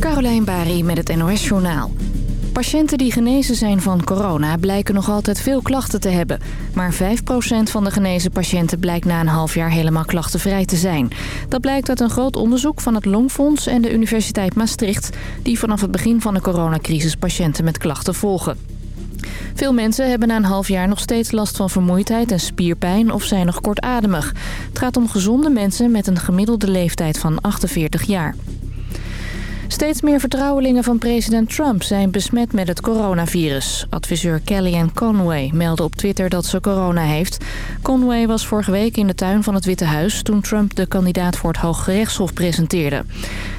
Carolijn Bari met het NOS Journaal. Patiënten die genezen zijn van corona blijken nog altijd veel klachten te hebben. Maar 5% van de genezen patiënten blijkt na een half jaar helemaal klachtenvrij te zijn. Dat blijkt uit een groot onderzoek van het Longfonds en de Universiteit Maastricht... die vanaf het begin van de coronacrisis patiënten met klachten volgen. Veel mensen hebben na een half jaar nog steeds last van vermoeidheid en spierpijn of zijn nog kortademig. Het gaat om gezonde mensen met een gemiddelde leeftijd van 48 jaar. Steeds meer vertrouwelingen van president Trump zijn besmet met het coronavirus. Adviseur Kellyanne Conway meldde op Twitter dat ze corona heeft. Conway was vorige week in de tuin van het Witte Huis... toen Trump de kandidaat voor het Hoge Rechtshof presenteerde.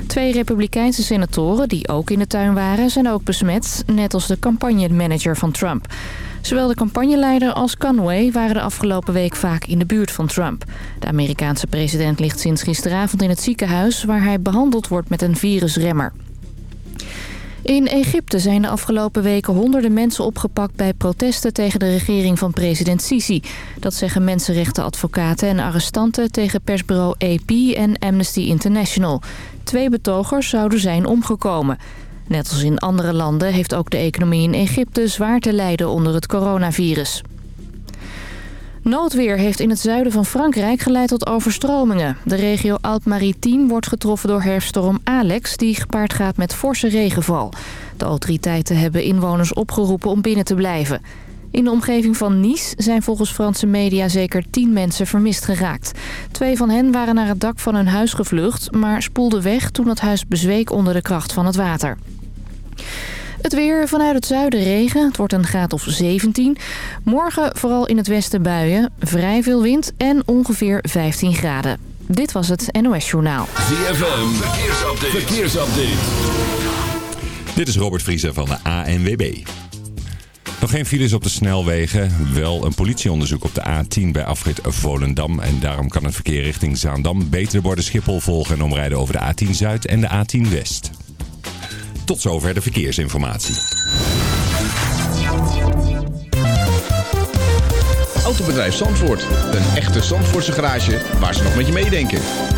Twee republikeinse senatoren, die ook in de tuin waren, zijn ook besmet... net als de campagnemanager van Trump. Zowel de campagneleider als Conway waren de afgelopen week vaak in de buurt van Trump. De Amerikaanse president ligt sinds gisteravond in het ziekenhuis... waar hij behandeld wordt met een virusremmer. In Egypte zijn de afgelopen weken honderden mensen opgepakt bij protesten tegen de regering van president Sisi. Dat zeggen mensenrechtenadvocaten en arrestanten tegen persbureau AP en Amnesty International. Twee betogers zouden zijn omgekomen. Net als in andere landen heeft ook de economie in Egypte zwaar te lijden onder het coronavirus. Noodweer heeft in het zuiden van Frankrijk geleid tot overstromingen. De regio Alpes-Maritime wordt getroffen door herfststorm Alex... die gepaard gaat met forse regenval. De autoriteiten hebben inwoners opgeroepen om binnen te blijven. In de omgeving van Nice zijn volgens Franse media zeker tien mensen vermist geraakt. Twee van hen waren naar het dak van hun huis gevlucht... maar spoelden weg toen het huis bezweek onder de kracht van het water. Het weer vanuit het zuiden regen. Het wordt een graad of 17. Morgen vooral in het westen buien. Vrij veel wind en ongeveer 15 graden. Dit was het NOS Journaal. ZFM, verkeersupdate. verkeersupdate. Dit is Robert Vriezer van de ANWB. Nog geen files op de snelwegen. Wel een politieonderzoek op de A10 bij afrit Volendam. En daarom kan het verkeer richting Zaandam beter borden Schiphol volgen... en omrijden over de A10 Zuid en de A10 West. Tot zover de verkeersinformatie. Autobedrijf Zandvoort. Een echte Zandvoortse garage waar ze nog met je meedenken.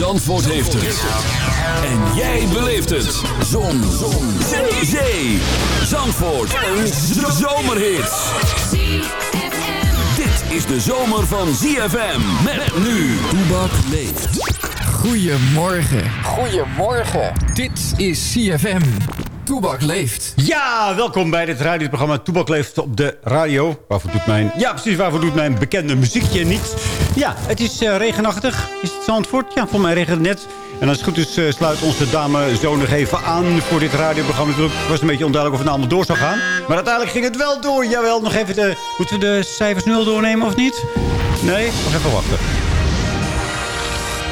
Zandvoort heeft het. En jij beleeft het. Zon. Zon. Zee. Zee. Zandvoort. Een zomerhit. Dit is de zomer van ZFM. Met nu. Toebak leeft. Goedemorgen. Goedemorgen. Dit is CFM. Toebak leeft. Ja, welkom bij dit radioprogramma Toebak leeft op de radio. Waarvoor doet mijn... Ja, precies, waarvoor doet mijn bekende muziekje niet? Ja, het is uh, regenachtig. Is het Zandvoort? Ja, voor mij regent het net. En als het goed is, uh, sluit onze dame zo nog even aan voor dit radioprogramma. Het was een beetje onduidelijk of het nou allemaal door zou gaan. Maar uiteindelijk ging het wel door. Jawel, nog even de... Moeten we de cijfers nul doornemen of niet? Nee? Nog even wachten.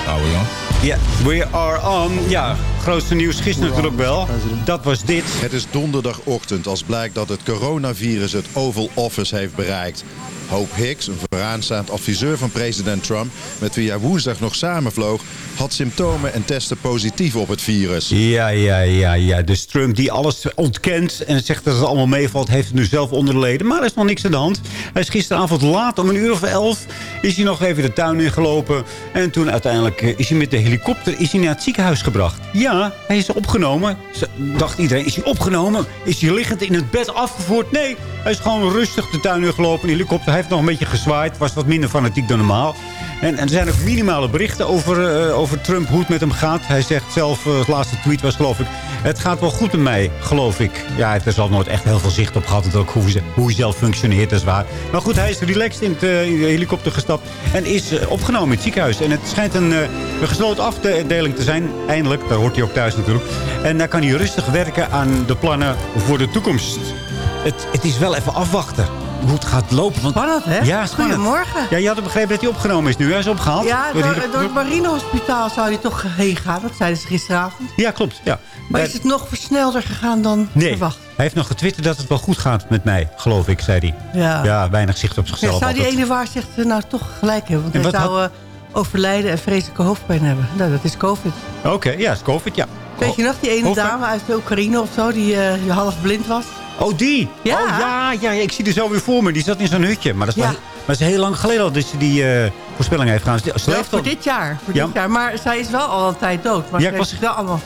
Are we on? Ja, we are on. Ja, grootste nieuws gisteren natuurlijk wel. Dat was dit. Het is donderdagochtend als blijkt dat het coronavirus het Oval Office heeft bereikt. Hope Hicks, een vooraanstaand adviseur van president Trump... met wie hij woensdag nog samenvloog... had symptomen en testte positief op het virus. Ja, ja, ja, ja. Dus Trump die alles ontkent en zegt dat het allemaal meevalt... heeft het nu zelf onderleden. Maar er is nog niks aan de hand. Hij is gisteravond laat, om een uur of elf... is hij nog even de tuin ingelopen. En toen uiteindelijk is hij met de helikopter is hij naar het ziekenhuis gebracht. Ja, hij is opgenomen. Dacht iedereen, is hij opgenomen? Is hij liggend in het bed afgevoerd? Nee, hij is gewoon rustig de tuin ingelopen. De helikopter heeft nog een beetje gezwaaid. Was wat minder fanatiek dan normaal. En, er zijn ook minimale berichten over, uh, over Trump, hoe het met hem gaat. Hij zegt zelf, uh, het laatste tweet was geloof ik... het gaat wel goed met mij, geloof ik. Ja, hij heeft er zelf nooit echt heel veel zicht op gehad. Ook hoe, hoe hij zelf functioneert, dat is waar. Maar goed, hij is relaxed in, het, in de helikopter gestapt... en is opgenomen in het ziekenhuis. En het schijnt een, een gesloten afdeling te zijn. Eindelijk, daar hoort hij ook thuis natuurlijk. En daar kan hij rustig werken aan de plannen voor de toekomst. Het, het is wel even afwachten. hoe het gaat lopen. Want, Spannend, hè? Ja, spannend. Goedemorgen. Ja, je had begrepen dat hij opgenomen is nu. Hij is opgehaald. Ja, Door door, het marinehospitaal zou hij toch heen gaan. Dat zeiden ze gisteravond. Ja, klopt. Ja. Maar is het nog versnelder gegaan dan Nee, verwacht? hij heeft nog getwitterd dat het wel goed gaat met mij, geloof ik, zei hij. Ja. Ja, weinig zicht op Ja, zichzelf. zou die altijd. ene waarzegster nou toch gelijk hebben? Want En hij zou eh, overlijden en vreselijke hoofdpijn hebben. Nou, dat is COVID. Oké, ja, is COVID, ja. Weet je nog, die ene dame uit de Oekraïne of zo... die eh, die half blind was? Oh, die? Ja. Oh, ja, ja, ja, ik zie er zo weer voor me. Die zat in zo'n hutje. Maar dat is, Ja. maar is heel lang geleden al dat ze die eh, voorspelling heeft gedaan. Ze, ze Ja, leeft voor al- dit jaar. Voor Ja. dit jaar. Maar zij is wel al een tijd dood. Maar Ja, ze ik heeft was- het wel allemaal...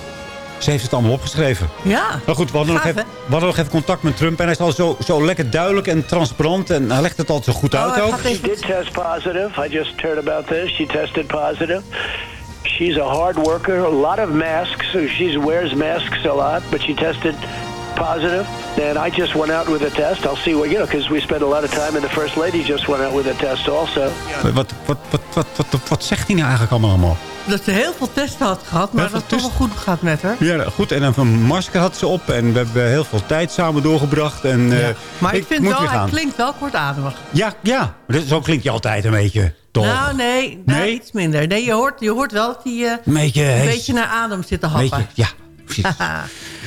ze heeft het allemaal opgeschreven. Ja. Maar goed, we hadden, nog even, hè? we hadden nog even contact met Trump. En hij is al zo, zo lekker duidelijk en transparant. En hij legt het altijd zo goed Oh, uit ook. even- did test positive. I just heard about this. She tested positive. She's a hard worker, a lot of masks. So she wears masks a lot, but she tested positive. And I just went out with a test. I'll see what, you know, because we spend a lot of time, and the First Lady just went out with a test also. Wat, wat, wat, wat, wat, wat, zegt hij nou eigenlijk allemaal? allemaal? Dat ze heel veel testen had gehad, maar dat het toch wel goed gaat met haar. Ja, goed. En een masker had ze op. En we hebben heel veel tijd samen doorgebracht. En, eh, Maar ik, vind wel, hij klinkt wel kortademig. Ja, ja. Dus Zo klinkt je altijd een beetje. Toch? Nou, nee, nou, Nee? iets minder. Nee, je hoort, je hoort wel dat hij eh, een beetje... een beetje naar adem zit te happen. Beetje- ja, precies.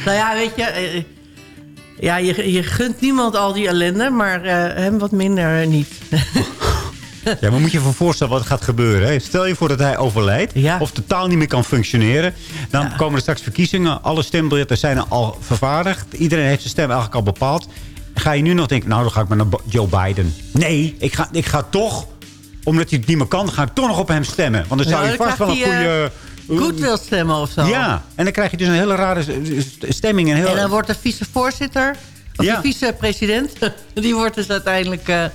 nou ja, weet je... eh, ja, je, je gunt niemand al die ellende, maar eh, hem wat minder eh, niet. Ja, maar moet je je voorstellen wat er gaat gebeuren. Hè? Stel je voor dat hij overlijdt. Ja. Of totaal niet meer kan functioneren. Dan Ja. komen er straks verkiezingen. Alle stembiljetten zijn al vervaardigd. Iedereen heeft zijn stem eigenlijk al bepaald. Ga je nu nog denken, nou dan ga ik maar naar Joe Biden. Nee, ik ga, ik ga toch, omdat hij het niet meer kan, ga ik toch nog op hem stemmen. Want dan zou Ja, je vast wel een hij, goede... Goed wil stemmen of zo. Ja, en dan krijg je dus een hele rare stemming. Een heel... En dan wordt de vicevoorzitter, of Ja. de vicepresident... die wordt dus uiteindelijk... eh,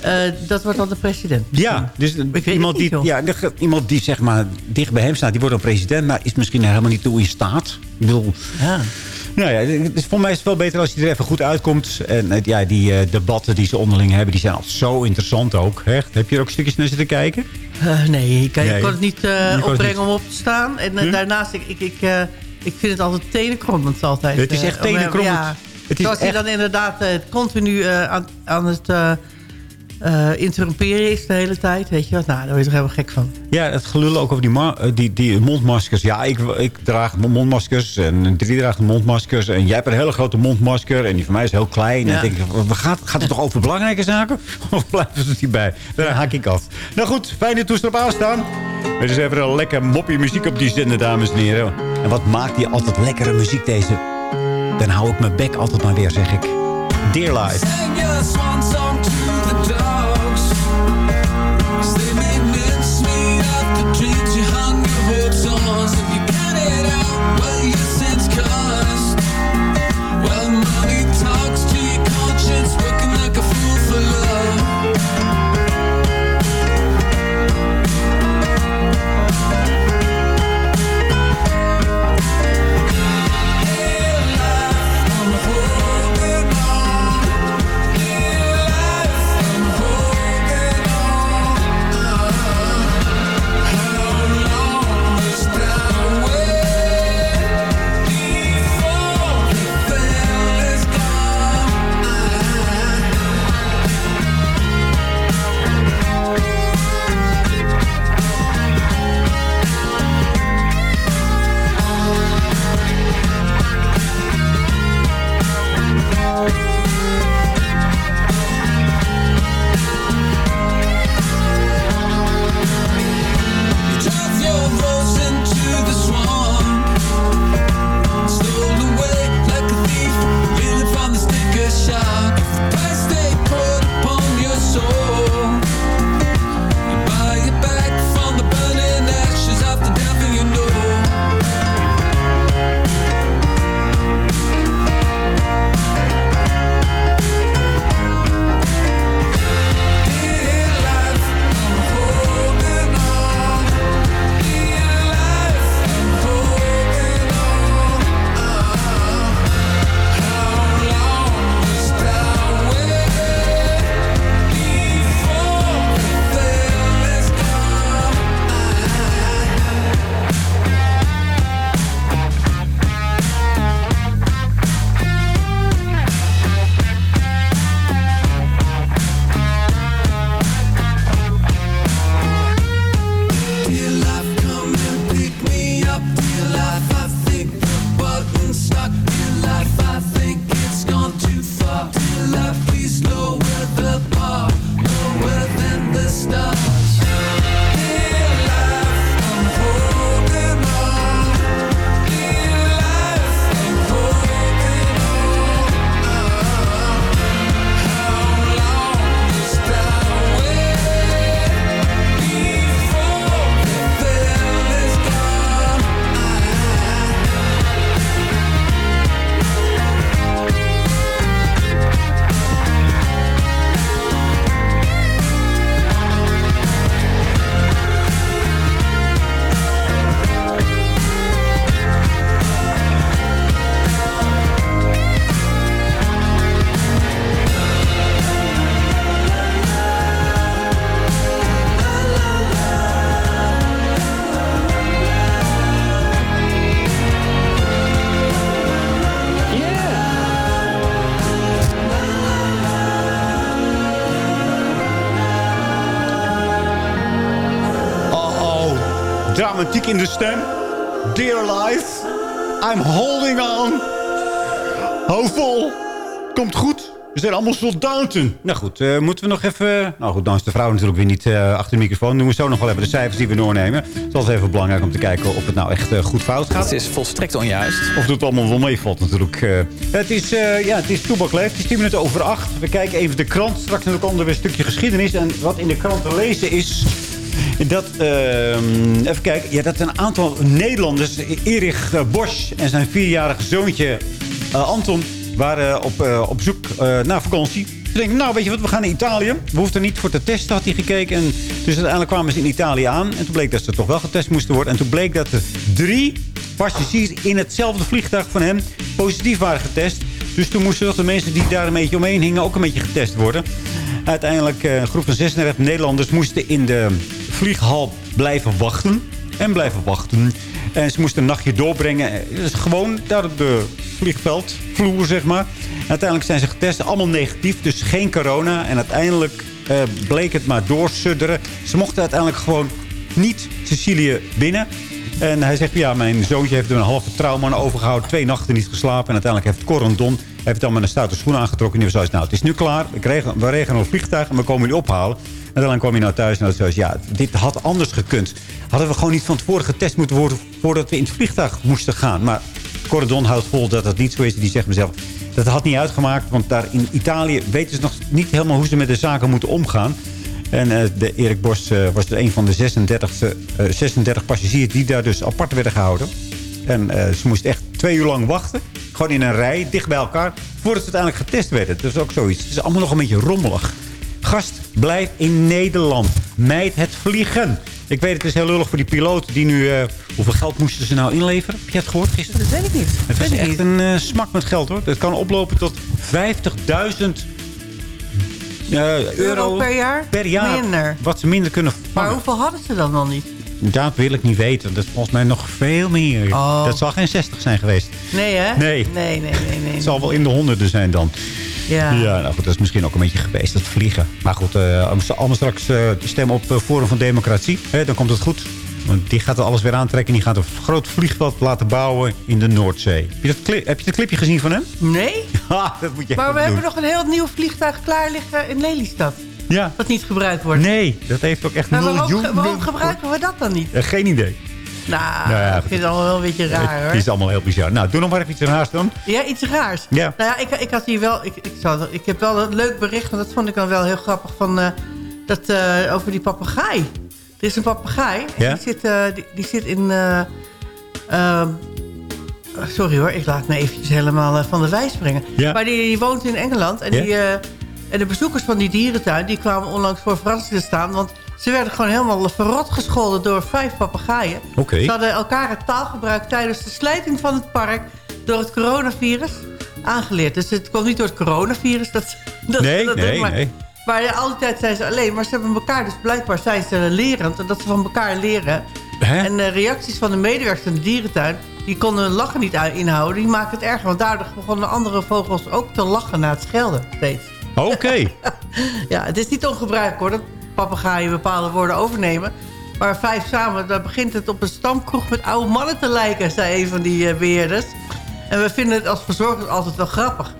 eh, dat wordt dan de president. Ja, dus iemand, niet, die, ja, iemand die zeg maar dicht bij hem staat, die wordt dan president, maar is misschien helemaal niet toe in staat. Ik bedoel, Ja. nou ja, dus voor mij is het wel beter als hij er even goed uitkomt. En ja, die eh, debatten die ze onderling hebben, die zijn altijd zo interessant ook. Echt. Heb je er ook stukjes naar zitten kijken? Eh, nee, ik, ik Nee. kon het niet eh, opbrengen niet. om op te staan. En eh, Hm? daarnaast, ik, ik, ik, ik vind het altijd tenenkrommend altijd. Het is echt om, tenenkrommend. Ja, Het is zoals hij echt- dan inderdaad continu aan, aan het eh eh, interromperen is de hele tijd. Weet je wat? Nou, daar word je toch helemaal gek van. Ja, het gelul ook over die, eh, die, die mondmaskers. Ja, ik, ik draag mondmaskers en drie draagt mondmaskers. En jij hebt een hele grote mondmasker en die van mij is heel klein. Ja. En dan denk ik, wat gaat, gaat het toch over belangrijke zaken? Of blijven ze die bij? Daar haak ik af. Nou goed, fijne toestel op aanstaan. Er is even een lekker moppie muziek op die zender, dames en heren. En wat maakt die altijd lekkere muziek, deze? Dan hou ik mijn bek altijd maar weer, zeg ik. Dear Life. Dramatiek in de stem. Dear life, I'm holding on. Hou vol. Komt goed. We zijn allemaal soldaten. Nou goed, eh, moeten we nog even... Nou goed, dan is de vrouw natuurlijk weer niet eh, achter de microfoon. Doen we zo nog wel even de cijfers die we doornemen. Het is even belangrijk om te kijken of het nou echt eh, goed fout gaat. Het is volstrekt onjuist. Of het allemaal wel meevalt natuurlijk. eh. het is, eh ja, het is Toebak Leeft. Het is 10 minuten over 8. We kijken even de krant. Straks nog komt er weer een stukje geschiedenis. En wat in de krant te lezen is... Dat, ehm, even kijken. Ja, dat een aantal Nederlanders... Erich eh, Bosch en zijn vierjarige zoontje eh, Anton... waren op, eh, op zoek eh, naar vakantie. Ze denken, nou weet je wat, we gaan naar Italië. We hoefden niet voor te testen, had hij gekeken. En dus uiteindelijk kwamen ze in Italië aan. En toen bleek dat ze toch wel getest moesten worden. En toen bleek dat er drie passagiers in hetzelfde vliegtuig van hem positief waren getest. Dus toen moesten toch de mensen die daar een beetje omheen hingen ook een beetje getest worden. Uiteindelijk een groep van 36 Nederlanders moesten in de vlieghal blijven wachten. En blijven wachten. En ze moesten een nachtje doorbrengen. Dus gewoon daar op de vliegveldvloer, zeg maar. Uiteindelijk zijn ze getest. Allemaal negatief, dus geen corona. En uiteindelijk eh, bleek het maar doorsudderen. Ze mochten uiteindelijk gewoon niet Sicilië binnen. En hij zegt, ja, mijn zoontje heeft er een halve trauma overgehouden. Twee nachten niet geslapen. En uiteindelijk heeft Corendon heeft dan met een stoute schoen aangetrokken. En die was nou, het is nu klaar. We, kregen, we regelen een vliegtuig en we komen jullie ophalen. En dan kwam hij nou thuis en dat was ja, dit had anders gekund. Hadden we gewoon niet van tevoren getest moeten worden... voordat we in het vliegtuig moesten gaan. Maar Corendon houdt vol dat dat niet zo is. Die zegt mezelf, dat had niet uitgemaakt. Want daar in Italië weten ze nog niet helemaal hoe ze met de zaken moeten omgaan. En eh, de Erik Bos eh, was er een van de 36, eh, 36 passagiers die daar dus apart werden gehouden. En eh, ze moesten echt twee uur lang wachten. Gewoon in een rij, dicht bij elkaar. Voordat ze uiteindelijk getest werden. Dat is ook zoiets. Het is allemaal nog een beetje rommelig. Gast, blijf in Nederland. Mijd het vliegen. Ik weet, het is heel lullig voor die piloten die nu... eh, hoeveel geld moesten ze nou inleveren? Heb je het gehoord gisteren? Dat weet ik niet. Het is echt niet. een eh, smak met geld hoor. Het kan oplopen tot 50.000 eh, euro, per jaar? per jaar. Minder. Wat ze minder kunnen Maar vangen. hoeveel hadden ze dan nog niet? Dat wil ik niet weten. Dat is volgens mij nog veel meer. Oh. Dat zal geen 60 zijn geweest. Nee, hè? Nee. Nee, nee, nee, nee. Het zal wel in de honderden zijn dan. Ja. Ja, nou goed, dat is misschien ook een beetje geweest, dat vliegen. Maar goed, eh, als ze allemaal straks eh, stemmen op eh, Forum van Democratie, hè, dan komt het goed. Want die gaat er alles weer aantrekken. Die gaat een groot vliegveld laten bouwen in de Noordzee. Heb je dat, cli- heb je dat clipje gezien van hem? Nee? Ha, dat moet je Maar we hebben nog een heel nieuw vliegtuig klaar liggen in Lelystad. Ja. Dat niet gebruikt wordt. Nee, dat heeft ook echt Maar waarom, miljoenen... waarom gebruiken we dat dan niet? Geen idee. Nou, Nou ja, ik vind het allemaal wel een beetje raar, Het hoor. is allemaal heel bizar. Nou, doe nog maar even iets ernaast dan. Ja, iets raars. Ja. Nou ja, ik, ik had hier wel... Ik, ik, zou, ik heb wel een leuk bericht, want dat vond ik dan wel heel grappig... Van, eh, dat, eh, over die papegaai. Er is een papegaai. Ja? Die, zit, eh, die, die zit in... eh, ehm, sorry hoor, ik laat me eventjes helemaal van de wijs brengen. Ja. Maar die, die woont in Engeland. En, Ja? die, en de bezoekers van die dierentuin... die kwamen onlangs voor verrassing te staan... want ze werden gewoon helemaal verrot gescholden door vijf papegaaien. Ze hadden elkaar het taalgebruik tijdens de sluiting van het park... door het coronavirus aangeleerd. Dus het komt niet door het coronavirus. Dat, dat, Nee, dat, nee, maar, nee. Maar ja, al die tijd zijn ze alleen. Maar ze hebben elkaar, dus blijkbaar zijn ze lerend. En dat ze van elkaar leren. Hè? En de reacties van de medewerkers in de dierentuin... die konden hun lachen niet inhouden. Die maken het erger. Want daardoor begonnen andere vogels ook te lachen na het schelden. Steeds. Oké. Ja, het is niet ongebruikelijk hoor. Dat papegaaien bepaalde woorden overnemen. Maar vijf samen, dan begint het op een stamkroeg met oude mannen te lijken, zei een van die eh, beheerders. En we vinden het als verzorgers altijd wel grappig.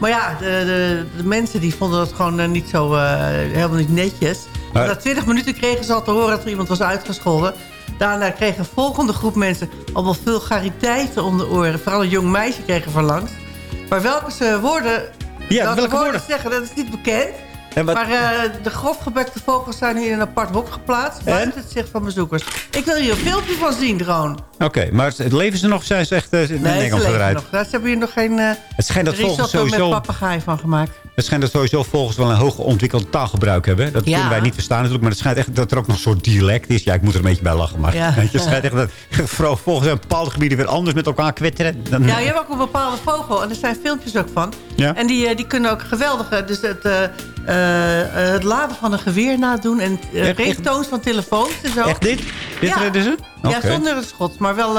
Maar ja, de, de, de mensen die vonden dat gewoon eh, niet zo, eh, helemaal niet netjes. Maar- Na twintig minuten kregen ze al te horen dat er iemand was uitgescholden. Daarna kreeg een volgende groep mensen allemaal vulgariteiten om de oren. Vooral een jong meisje kreeg er van langs. Maar welke ze woorden, Ja, welke woorden? ze zeggen, dat is niet bekend. Wat- Maar eh, de grofgebekte vogels zijn nu in een apart hok geplaatst. Buiten het zicht van bezoekers. Ik wil hier een filmpje van zien, gewoon. Oké, maar het leven ze nog? Zijn ze echt uh, in Nee, ze Engels leven eruit? nog. Daar hebben hier nog geen uh, Het schijnt dat vogels risotto met sowieso... papegaai van gemaakt. Het schijnt dat sowieso vogels wel een hoog ontwikkeld taalgebruik hebben. Dat Ja. kunnen wij niet verstaan natuurlijk. Maar het schijnt echt dat er ook nog een soort dialect is. Ja, ik moet er een beetje bij lachen. Maar Ja. het schijnt echt dat vooral vogels in bepaalde gebieden weer anders met elkaar kwetteren. Dan, Ja, je hebt ook een bepaalde vogel. En er zijn filmpjes ook van. Ja. En die, eh, die kunnen ook geweldig... eh, Dus het, eh, het laden van een geweer nadoen. En ringtones van telefoons en zo. Echt dit? Dit Ja. redden ze? Ja, zonder het schot. Maar wel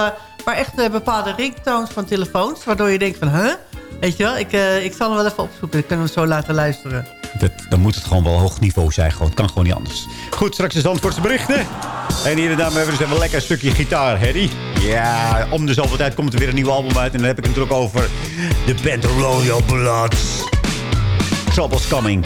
maar echt bepaalde ringtones van telefoons. Waardoor je denkt van, huh? Weet je wel, ik, eh, ik zal hem wel even opzoeken. Ik kunnen hem zo laten luisteren. Dat, dan moet het gewoon wel hoog niveau zijn. Gewoon. Het kan gewoon niet anders. Goed, straks is dan voor zijn berichten. En hier en daar hebben we dus een lekker stukje gitaar, Harry. Ja, om de zoveel tijd komt er weer een nieuw album uit. En dan heb ik het natuurlijk over de band Royal Blood. Trouble's Coming.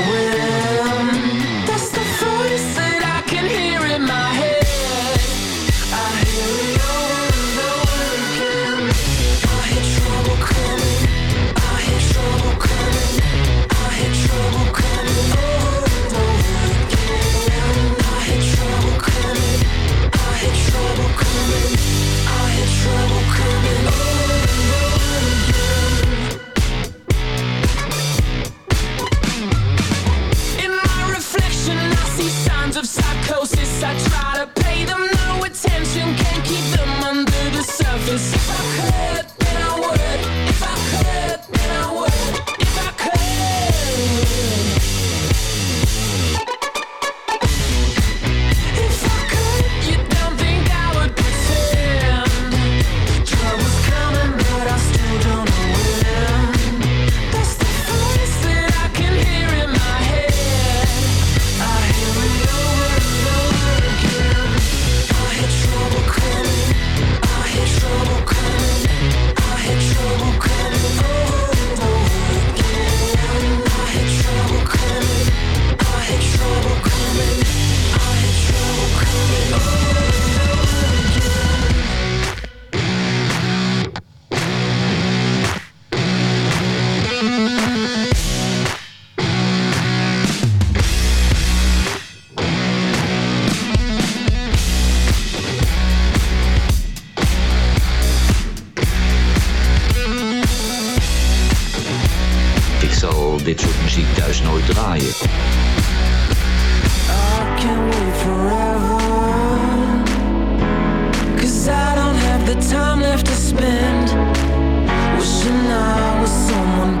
the time left to spend. Wishing I was someone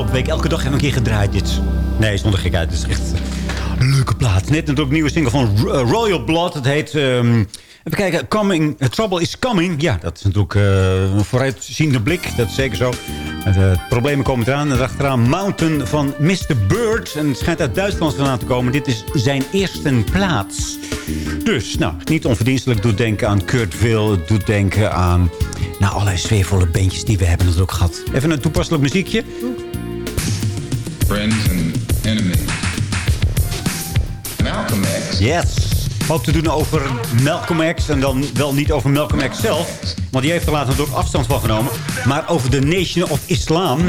Afgelopen elke dag we een keer gedraaid. Dit. Nee, zonder gekheid. Het is echt een leuke plaat. Net natuurlijk een nieuwe single van eh, Royal Blood. Het heet... ehm, even kijken. Coming, eh, Trouble is Coming. Ja, dat is natuurlijk eh, een vooruitziende blik. Dat is zeker zo. Problemen komen eraan. En achteraan Mountain van Mr. Bird. En het schijnt uit Duitsland vandaan te komen. Dit is zijn eerste plaats. Dus, nou, niet onverdienstelijk. Doet denken aan Kurt Will. Doet denken aan... Nou, allerlei sfeervolle bandjes die we hebben natuurlijk gehad. Even een toepasselijk muziekje. Friends and enemies. Malcolm X. Yes. Hoop te doen over Malcolm X. En dan wel niet over Malcolm X zelf. Want die heeft er later natuurlijk afstand van genomen. Maar over de Nation of Islam.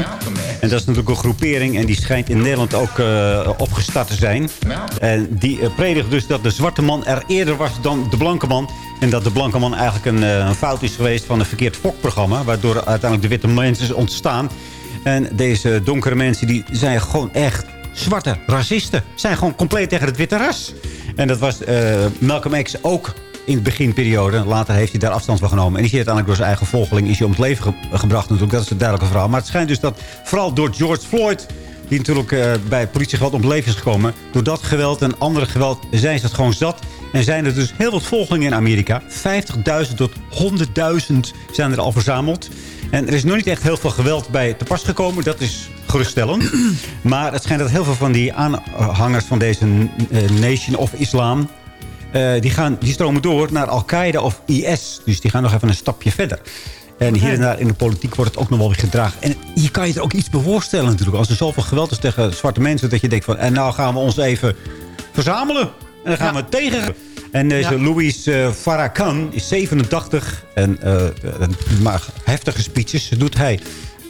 En dat is natuurlijk een groepering. En die schijnt in Nederland ook eh, opgestart te zijn. En die uh, predikt dus dat de zwarte man er eerder was dan de blanke man. En dat de blanke man eigenlijk een, eh, een fout is geweest van een verkeerd fokprogramma. Waardoor uiteindelijk de witte mensen is ontstaan. En deze donkere mensen die zijn gewoon echt zwarte racisten. Zijn gewoon compleet tegen het witte ras. En dat was eh, Malcolm X ook in de beginperiode. Later heeft hij daar afstand van genomen. En is hij uiteindelijk door zijn eigen volgeling is hij om het leven ge- gebracht. Natuurlijk. Dat is het duidelijke verhaal. Maar het schijnt dus dat vooral door George Floyd... die natuurlijk eh, bij politiegeweld om het leven is gekomen... door dat geweld en andere geweld zijn ze het gewoon zat. En zijn er dus heel wat volgelingen in Amerika. 50.000 tot 100.000 zijn er al verzameld. En er is nog niet echt heel veel geweld bij te pas gekomen. Dat is geruststellend. Maar het schijnt dat heel veel van die aanhangers van deze eh, Nation of Islam... eh, die, gaan, die stromen door naar Al-Qaeda of IS. Dus die gaan nog even een stapje verder. En hier en daar in de politiek wordt het ook nog wel weer gedragen. En je kan je er ook iets bij voorstellen natuurlijk. Als er zoveel geweld is tegen zwarte mensen... dat je denkt van, en nou gaan we ons even verzamelen. En dan gaan we tegen. En deze Ja. Louis eh, Farrakhan is 87. En eh, maar heftige speeches doet hij.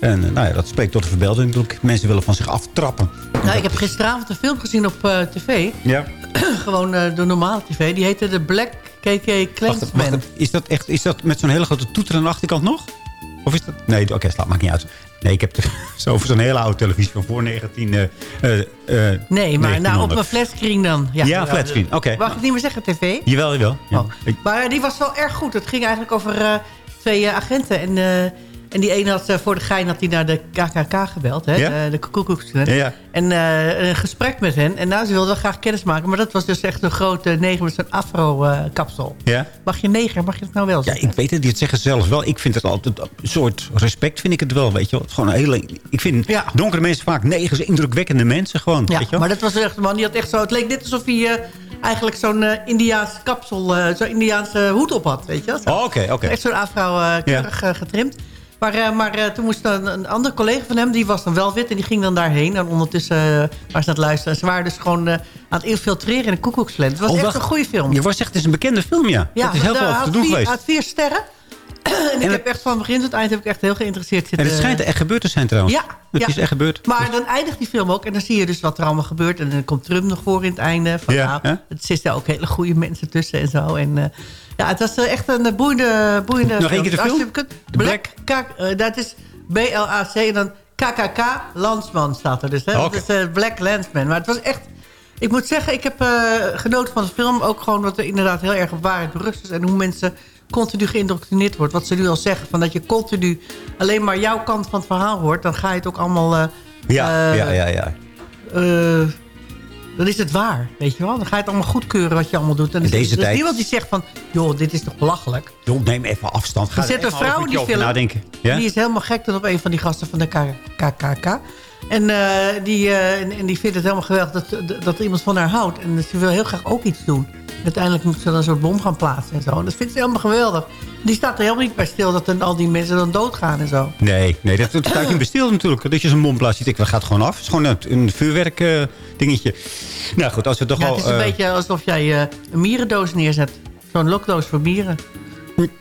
En eh, nou ja, dat spreekt tot de verbeelding natuurlijk. Mensen willen van zich aftrappen. Nou, ik heb gisteravond een film gezien op eh, tv. Ja. Gewoon eh, de normale tv. Die heette de Black KK Klansman. is, dat echt, is dat met zo'n hele grote toeter aan de achterkant nog? Of is dat... Nee, oké, slaat maakt niet uit. Nee, ik heb zo over zo'n hele oude televisie van voor 19... eh, eh, eh, Nee, maar nou, op 1900. mijn flatscreen dan. Ja, flatscreen, oké. Mag ik het niet meer zeggen, tv? Jawel, jawel. Ja. Ik- Maar die was wel erg goed. Het ging eigenlijk over twee agenten. En, en die ene had eh, voor de gein had hij naar de KKK gebeld. Hè? Ja? De, Koekoeksclan. Ja, ja. En eh, een gesprek met hen. En nou, ze wilden wel graag kennis maken. Maar dat was dus echt een grote neger met zo'n afro-kapsel. Ja? mag je neger? Mag je het nou wel Ja, zeggen? ik weet het, die het zeggen zelf wel. Ik vind het altijd een soort respect, vind ik het wel, weet je wel. Gewoon een hele... Ik vind donkere mensen vaak negers indrukwekkende mensen gewoon, Ja, weet je wel. maar dat was echt een man die had echt zo... Het leek net alsof hij eh, eigenlijk zo'n eh Indiaanse kapsel... eh, zo'n Indiaanse hoed op had, weet je wel? Zo. Oh, oké, oké. Echt zo'n afro eh keurig eh, getrimd. Maar, eh, maar eh, toen moest dan een andere collega van hem... die was dan wel wit en die ging dan daarheen. En ondertussen uh, waren ze aan het luisteren. Ze waren dus gewoon uh, aan het infiltreren in de Koekoeksland. Het was Oh, echt een goede film. Je was echt, het is een bekende film, ja. Ja, het is heel veel over te doen vier, geweest. had vier sterren. en ik heb echt van begin tot eind heb ik echt heel geïnteresseerd En zitten. het schijnt echt gebeurd te zijn trouwens. Ja, Het ja. is echt gebeurd. Maar dan eindigt die film ook. En dan zie je dus wat er allemaal gebeurt. En dan komt Trump nog voor in het einde. Van, Ja, nou, het zitten ook hele goede mensen tussen en zo. En, eh, ja, het was eh, echt een eh, boeiende, boeiende Nog één keer de film? kunt- Black, eh, dat is B-L-A-C. En dan KKK Landsman staat er dus. Hè? Dat is Black Landsman. Maar het was echt... Ik moet zeggen, ik heb genoten van de film. Ook gewoon wat er inderdaad heel erg op waarheid berust is. En hoe mensen continu geïndoctrineerd wordt. Wat ze nu al zeggen, van dat je continu alleen maar jouw kant van het verhaal hoort. Dan ga je het ook allemaal... Ja, ja, ja, ja. Dan is het waar, weet je wel. Dan ga je het allemaal goedkeuren wat je allemaal doet. En is- deze er is tijd- niemand die zegt van... joh, dit is toch belachelijk. Joh, neem even afstand. Ga Er zit een vrouw in die film. nadenken. Ja? Die is helemaal gek dan op een van die gasten van de KKK. En, eh, die, eh, en, en die vindt het helemaal geweldig dat, dat, dat iemand van haar houdt. En ze wil heel graag ook iets doen. En uiteindelijk moet ze dan een soort bom gaan plaatsen en zo. En dat vindt ze helemaal geweldig. Die staat er helemaal niet bij stil dat dan al die mensen dan doodgaan en zo. Nee, nee, dat, dat staat niet bestil natuurlijk. Dat je zo'n bomplaats ziet, ik, dat gaat gewoon af. Het is gewoon een, een vuurwerk eh, dingetje. Nou goed, als we toch Ja, al... het is een beetje alsof jij een mierendoos neerzet. Zo'n lokdoos voor mieren.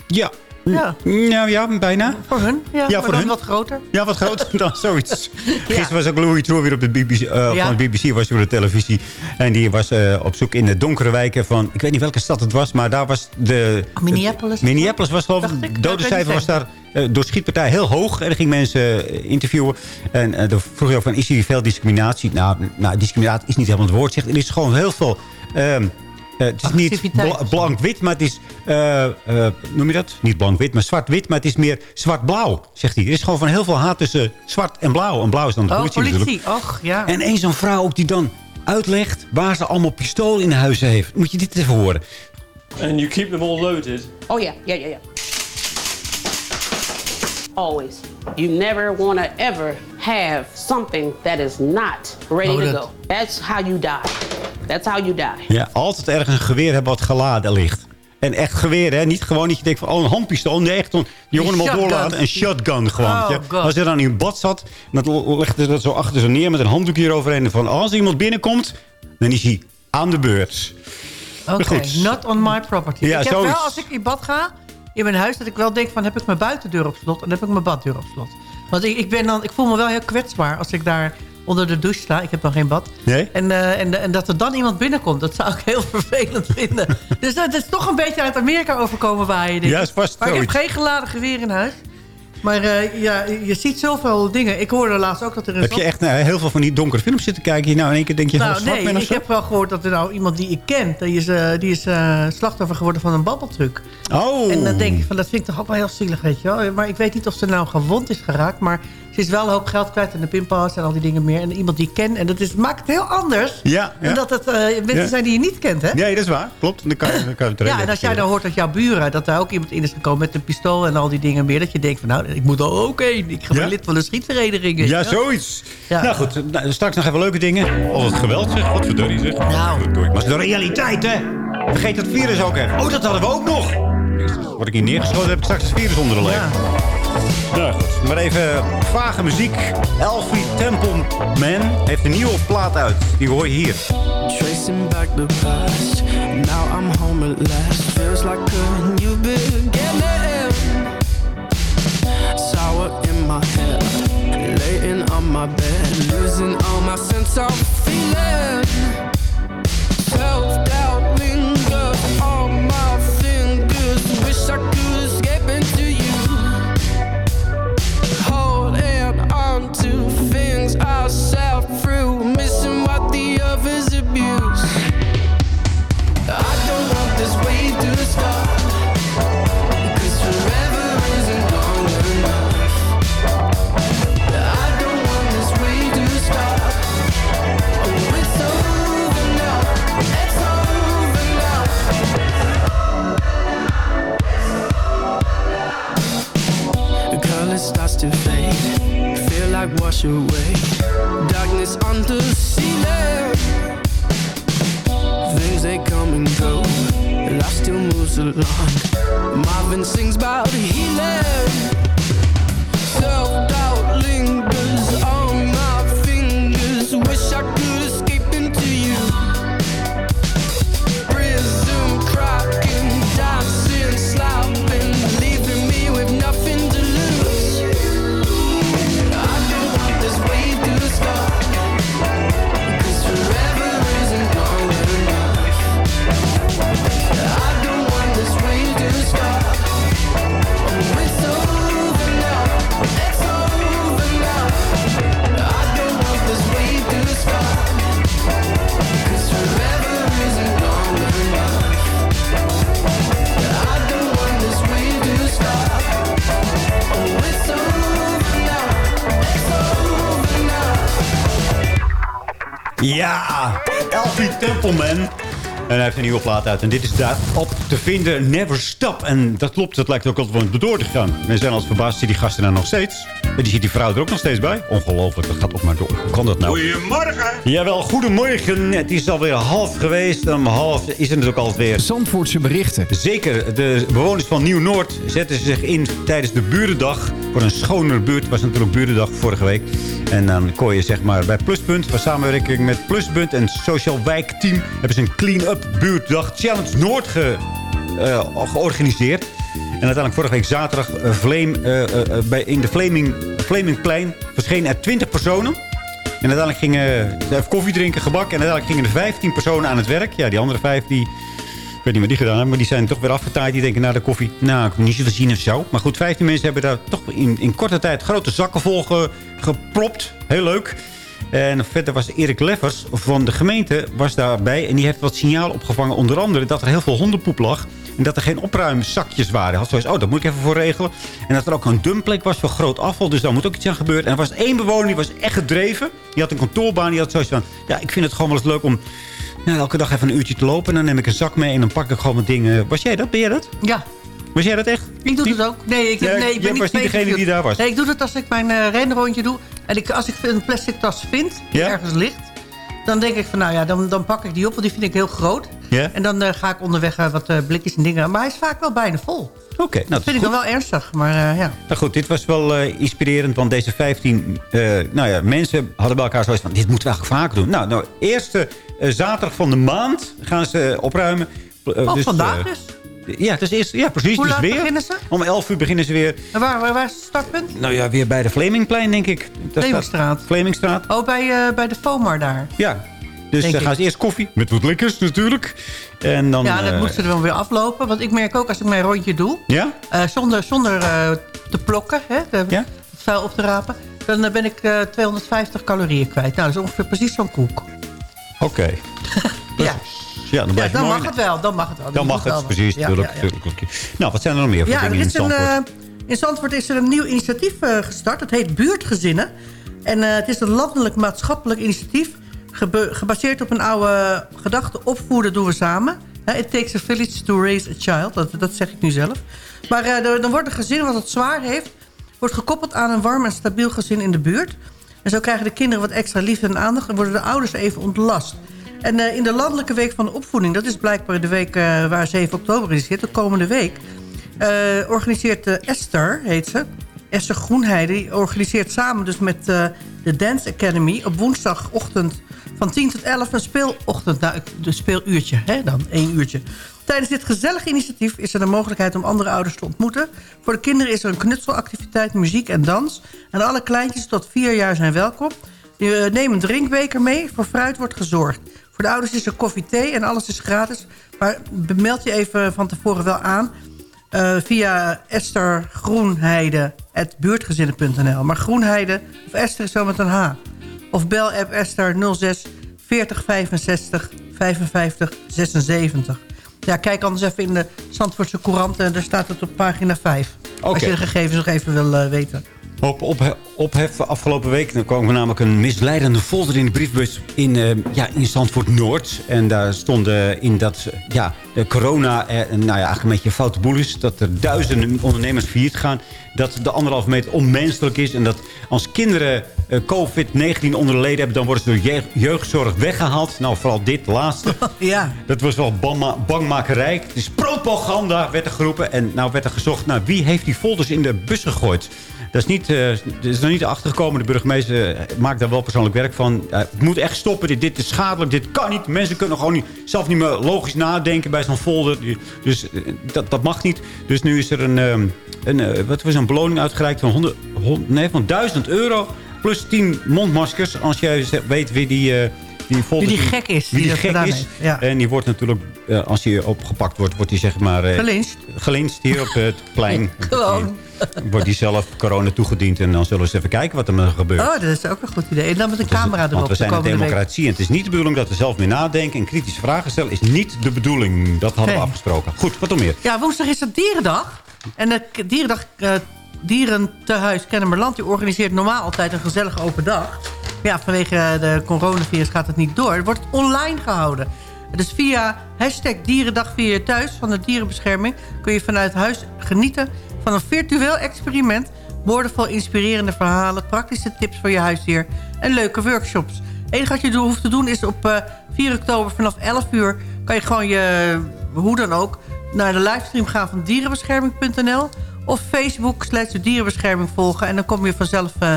Ja. Ja. Nou ja, bijna. Voor hun? Ja, voor hun. wat groter. Ja, wat groter dan zoiets. Gisteren was ook Louis True weer op de BBC, eh, van de BBC was hij op de televisie. En die was eh, op zoek in de donkere wijken van... Ik weet niet welke stad het was, maar daar was de... Minneapolis? Minneapolis was geloof ik... Weet dodencijfer was daar eh, door schietpartij heel hoog. En dan ging mensen eh, interviewen. En eh, dan vroeg je ook van, is hier veel discriminatie? Nou, nou, discriminatie is niet helemaal het woord. Zegt, er is gewoon heel veel... ehm, eh, het is niet bla- blank-wit, maar het is... eh, eh, noem je dat? Niet blank-wit, maar zwart-wit. Maar het is meer zwart-blauw, zegt hij. Er is gewoon van heel veel haat tussen zwart en blauw. En blauw is dan de Oh, politie, natuurlijk. politie. Och, ja. En één zo'n vrouw ook die dan uitlegt... waar ze allemaal pistolen in huis heeft. Moet je dit even horen. And you keep them all loaded. Oh yeah, yeah, yeah, yeah. Always. You never want to ever have something that is not ready Oh, to dat- go. That's how you die. That's how you die. Ja, altijd ergens een geweer hebben wat geladen ligt. En echt geweer, hè? Niet gewoon dat je denkt van, oh, een handpistool. Nee, echt een, je jongen hem shotgun. doorlaten. Een shotgun gewoon. Oh, je. Als hij dan in een bad zat, dan legde ze dat zo achter ze neer met een handdoek hieroverheen. Van, als iemand binnenkomt, dan is hij aan de beurt. Oké, not on my property. Ja, ik heb zoiets. wel, als ik in bad ga, in mijn huis... dat ik wel denk van, heb ik mijn buitendeur op slot... en heb ik mijn baddeur op slot. Want ik, ik, ben dan, ik voel me wel heel kwetsbaar als ik daar onder de douche sta. Ik heb dan geen bad. Nee? En, eh, en, en dat er dan iemand binnenkomt, dat zou ik heel vervelend vinden. Dus dat is toch een beetje uit Amerika overkomen bij je. Ja, is vast Maar ik heb geen geladen geweer in huis. Maar eh, ja, je ziet zoveel dingen. Ik hoorde laatst ook dat er een... Heb je echt nou, heel veel van die donkere films zitten kijken? Nou in één keer denk je, Nou, nee, ik zo? heb wel gehoord dat er nou iemand die ik ken... die is, eh, die is eh, slachtoffer geworden van een babbeltruc. Oh. En dan denk ik van, dat vind ik toch ook wel heel zielig, weet je wel. Maar ik weet niet of ze nou gewond is geraakt. Maar ze is wel een hoop geld kwijt en de pinpas en al die dingen meer. En iemand die ik ken. En dat is, maakt het heel anders. Ja, ja. En dat het eh, mensen Ja. zijn die je niet kent, hè? Nee, dat is waar. Klopt. Dan kan, dan kan het Ja, en als jij dan hoort dat jouw buren... dat daar ook iemand in is gekomen met een pistool en al die dingen meer... dat je denkt van, nou, ik moet er ook heen. Ik ben Ja? lid van een schietvereniging. Ja, zoiets. Ja. Nou goed, nou, straks nog even leuke dingen. Of het geweld zeg, wat verdorie zeg. Nou. Maar het is de realiteit, hè. Vergeet dat virus ook even. Oh, dat hadden we ook nog. Word ik hier neergeschoten, heb ik straks het virus onder de leg. Nou goed, maar even vage muziek. Elfie Templeman heeft een nieuwe plaat uit. Die hoor je hier. Tracing back the past. Now I'm home at last. Feels like a new beginning. Sour in my head. Laying on my bed. Losing all my sense of feeling. Self-doubt lingers on my plaat uit. En dit is daarop te vinden. Never Stop. En dat klopt, dat lijkt ook altijd wel door te gaan. We zijn als verbaasd, zit die gasten nou nog steeds. En die zit die vrouw er ook nog steeds bij. Ongelooflijk, dat gaat ook maar door. Hoe kan dat nou? Goedemorgen. Jawel, goedemorgen. Het is alweer half geweest. En om half is het ook alweer weer. Zandvoortse berichten. Zeker, de bewoners van Nieuw-Noord zetten zich in tijdens de Burendag. Voor een schoner buurt. Het was natuurlijk Burendag vorige week. En dan kon je zeg maar bij Pluspunt, bij samenwerking met Pluspunt en Social Wijkteam... hebben ze een clean-up buurtdag Challenge Noord ge, eh, georganiseerd. En uiteindelijk vorige week zaterdag eh, eh, in de Flemingplein verschenen er 20 personen. En uiteindelijk gingen ze even koffie drinken, gebak. En uiteindelijk gingen er 15 personen aan het werk. Ja, die andere vijf, die, weet niet wat die gedaan hebben. Maar die zijn toch weer afgetaaid. Die denken na de koffie, nou, ik heb niet zoveel zien of zo. Maar goed, 15 mensen hebben daar toch in, in korte tijd grote zakken vol ge- gepropt. Heel leuk. En verder was Erik Leffers van de gemeente was daarbij. En die heeft wat signaal opgevangen. Onder andere dat er heel veel hondenpoep lag. En dat er geen opruimzakjes waren. Had zoiets, oh, dat moet ik even voor regelen. En dat er ook een dumpplek was voor groot afval. Dus daar moet ook iets aan gebeuren. En er was één bewoner, die was echt gedreven. Die had een kantoorbaan. Die had zoiets van, ja, ik vind het gewoon wel eens leuk om... Nou, elke dag even een uurtje te lopen. En dan neem ik een zak mee en dan pak ik gewoon mijn dingen. Was jij dat? Ben jij dat? Ja. Was jij dat echt? Ik doe het ook. Nee, ik, Ja, nee, ik ben niet was niet degene die daar was. Nee, ik doe het als ik mijn eh, renrondje doe. En ik, als ik een plastic tas vind, die Ja? ergens ligt... dan denk ik van, nou ja, dan, dan pak ik die op. Want die vind ik heel groot. Ja? En dan eh, ga ik onderweg eh, wat blikjes en dingen. Maar hij is vaak wel bijna vol. Oké, nou, Dat vind ik dan wel ernstig. Maar ja. Nou goed, dit was wel inspirerend, want deze 15 eh, nou ja, mensen hadden bij elkaar zoiets van... dit moeten we eigenlijk vaker doen. Nou, nou eerste zaterdag van de maand gaan ze eh, opruimen. Eh, Oh, vandaag eh, dus? Ja, het is eerst, ja, precies. Hoe dus laat weer. beginnen ze? Om 11 uur beginnen ze weer. En waar, waar, waar is het startpunt? Nou ja, weer bij de Vlemingplein, denk ik. Daar staat- Vlemingstraat. Vlemingstraat. Oh, bij, eh, bij de FOMAR daar. Ja. Dus dan gaan ze eerst koffie. Met wat lekkers natuurlijk. En dan... ja, dat eh, moeten ze er wel weer aflopen. Want ik merk ook als ik mijn rondje doe... Ja? eh, zonder zonder eh, te plokken, hè, de, het vuil op te rapen... dan eh, ben ik eh, 250 calorieën kwijt. Nou, dat is ongeveer precies zo'n koek. Oké. Ja. Ja, dan, Ja, mag het wel. Dan mag het wel. Dan mag het, precies. Ja, tuurlijk, ja, ja. tuurlijk. Nou, wat zijn er nog meer voor Ja, dingen in is een, Zandvoort? eh, in Zandvoort is er een nieuw initiatief eh, gestart. Het heet Buurtgezinnen. En eh, het is een landelijk maatschappelijk initiatief... gebaseerd op een oude gedachte... opvoeden doen we samen. It takes a village to raise a child. Dat, dat zeg ik nu zelf. Maar dan wordt een gezin wat het zwaar heeft... wordt gekoppeld aan een warm en stabiel gezin in de buurt. En zo krijgen de kinderen wat extra liefde en aandacht... en worden de ouders even ontlast. En eh, in de landelijke week van de opvoeding... dat is blijkbaar de week eh, waar 7 oktober in zit... de komende week... eh, organiseert Esther, heet ze... Esther Groenheide, die organiseert samen dus met de Dance Academy... op woensdagochtend van 10 tot 11 een speelochtend... Nou, een speeluurtje, hè, dan één uurtje. Tijdens dit gezellige initiatief is er de mogelijkheid om andere ouders te ontmoeten. Voor de kinderen is er een knutselactiviteit, muziek en dans. En alle kleintjes tot vier jaar zijn welkom. Eh, neem een drinkbeker mee, voor fruit wordt gezorgd. Voor de ouders is er koffie, thee en alles is gratis. Maar meld je even van tevoren wel aan... eh, via Esther. Maar Groenheide of Esther is zo met een H. Of bel app Esther 06 40 65 55 76. Ja, kijk anders even in de Zandvoortse Courant. En daar staat het op pagina 5. Als je de gegevens nog even wil eh, weten. Op, op, ophef afgelopen week dan kwam er namelijk een misleidende folder in de briefbus in, eh, ja, in Zandvoort Noord. En daar stond eh, in dat eh, ja, de corona eh, nou ja, eigenlijk een beetje een foute boel is. Dat er duizenden ondernemers failliet gaan. Dat de anderhalf meter onmenselijk is. En dat als kinderen eh, COVID-19 onder de leden hebben... dan worden ze door je- jeugdzorg weggehaald. Nou, vooral dit laatste. Ja. Dat was wel bangma- bangmakerij. Het is propaganda, werd er geroepen. En nou werd er gezocht naar wie heeft die folders in de bus gegooid. Dat is, niet, eh, er is nog niet achtergekomen. De burgemeester eh, maakt daar wel persoonlijk werk van. Eh, het moet echt stoppen. Dit, dit is schadelijk. Dit kan niet. Mensen kunnen gewoon niet, zelf niet meer logisch nadenken bij zo'n folder. Dus eh, dat, dat mag niet. Dus nu is er een, ehm, een, eh, wat was een beloning uitgereikt van, 100, hond- nee, van 1000 euro. Plus 10 mondmaskers. Als jij weet wie die... eh, die, die gek is, Wie die gek is. ja. En die wordt natuurlijk, eh, als hij opgepakt wordt, wordt hij zeg maar... eh, Gelinst. Gelinst hier op het plein. Gewoon. Wordt hij zelf corona toegediend. En dan zullen ze even kijken wat er met gebeurt. Oh, dat is ook een goed idee. En dan met een camera erop. Want we zijn een democratie. En het is niet de bedoeling dat we zelf meer nadenken. En kritische vragen stellen is niet de bedoeling. Dat hadden we afgesproken. Goed, wat dan meer? Ja, woensdag is het Dierendag. En de Dierendag Dierentehuis Kennemerland... die organiseert normaal altijd een gezellige open dag. Ja, vanwege de coronavirus gaat het niet door. Het wordt online gehouden. Dus via hashtag Dierendag via je thuis van de dierenbescherming... kun je vanuit huis genieten van een virtueel experiment... woordenvol inspirerende verhalen, praktische tips voor je huisdier... en leuke workshops. Het enige wat je hoeft te doen is op eh, 4 oktober vanaf 11 uur... kan je gewoon je, hoe dan ook, naar de livestream gaan van dierenbescherming.nl... of Facebook slash de dierenbescherming volgen... en dan kom je vanzelf eh,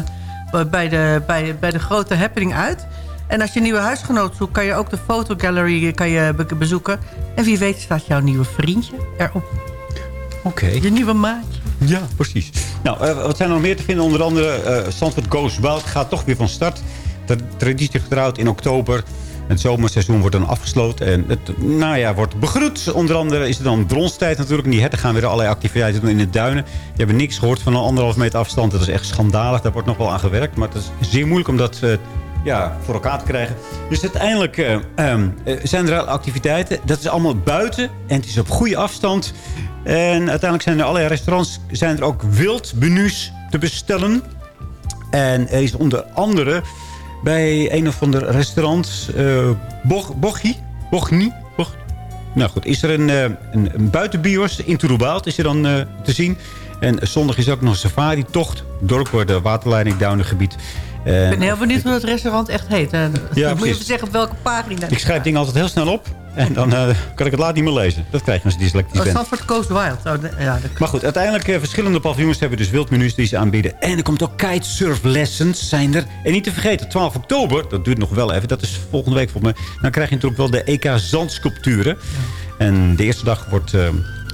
bij, de, bij, bij de grote happening uit... En als je een nieuwe huisgenoot zoekt, kan je ook de fotogallery kan je be- bezoeken. En wie weet staat jouw nieuwe vriendje erop. Oké. Je nieuwe maatje. Ja, precies. Nou, eh, wat zijn er nog meer te vinden? Onder andere eh Zandvoort Goes Wild gaat toch weer van start. De traditie getrouwd in oktober. Het zomerseizoen wordt dan afgesloten. En het ja, wordt begroet. Onder andere is het dan bronstijd natuurlijk. En die herten gaan weer allerlei activiteiten doen in de duinen. Die hebben niks gehoord van een anderhalf meter afstand. Dat is echt schandalig. Daar wordt nog wel aan gewerkt. Maar het is zeer moeilijk om dat eh, ja, voor elkaar te krijgen. Dus uiteindelijk eh, ehm, eh, zijn er activiteiten. Dat is allemaal buiten en het is op goede afstand. En uiteindelijk zijn er allerlei restaurants, zijn er ook wildmenu's te bestellen. En er is onder andere bij een of ander restaurant, eh Boch, Bochie, Bochni, Boch, nou goed, is er een, eh, een, een buitenbios in Toerubaald is er dan eh, te zien. En zondag is ook nog een safari-tocht. Dorp door de waterleiding Duinengebied. Eh, Ik ben heel benieuwd hoe dat restaurant echt heet. Eh, moet je even zeggen op welke pagina. ik schrijf dingen altijd heel snel op. En dan eh, kan ik het later niet meer lezen. Dat krijg je als je dyslectisch Oh, bent. Zandvoort Coast Wild. Oh, de- ja, de- Maar goed, uiteindelijk eh, verschillende paviljoens hebben dus wildmenu's die ze aanbieden. En er komt ook kitesurflessons zijn er. En niet te vergeten, 12 oktober, dat duurt nog wel even. Dat is volgende week volgens mij. Dan krijg je natuurlijk wel de EK zandsculpturen. En de eerste dag wordt... eh,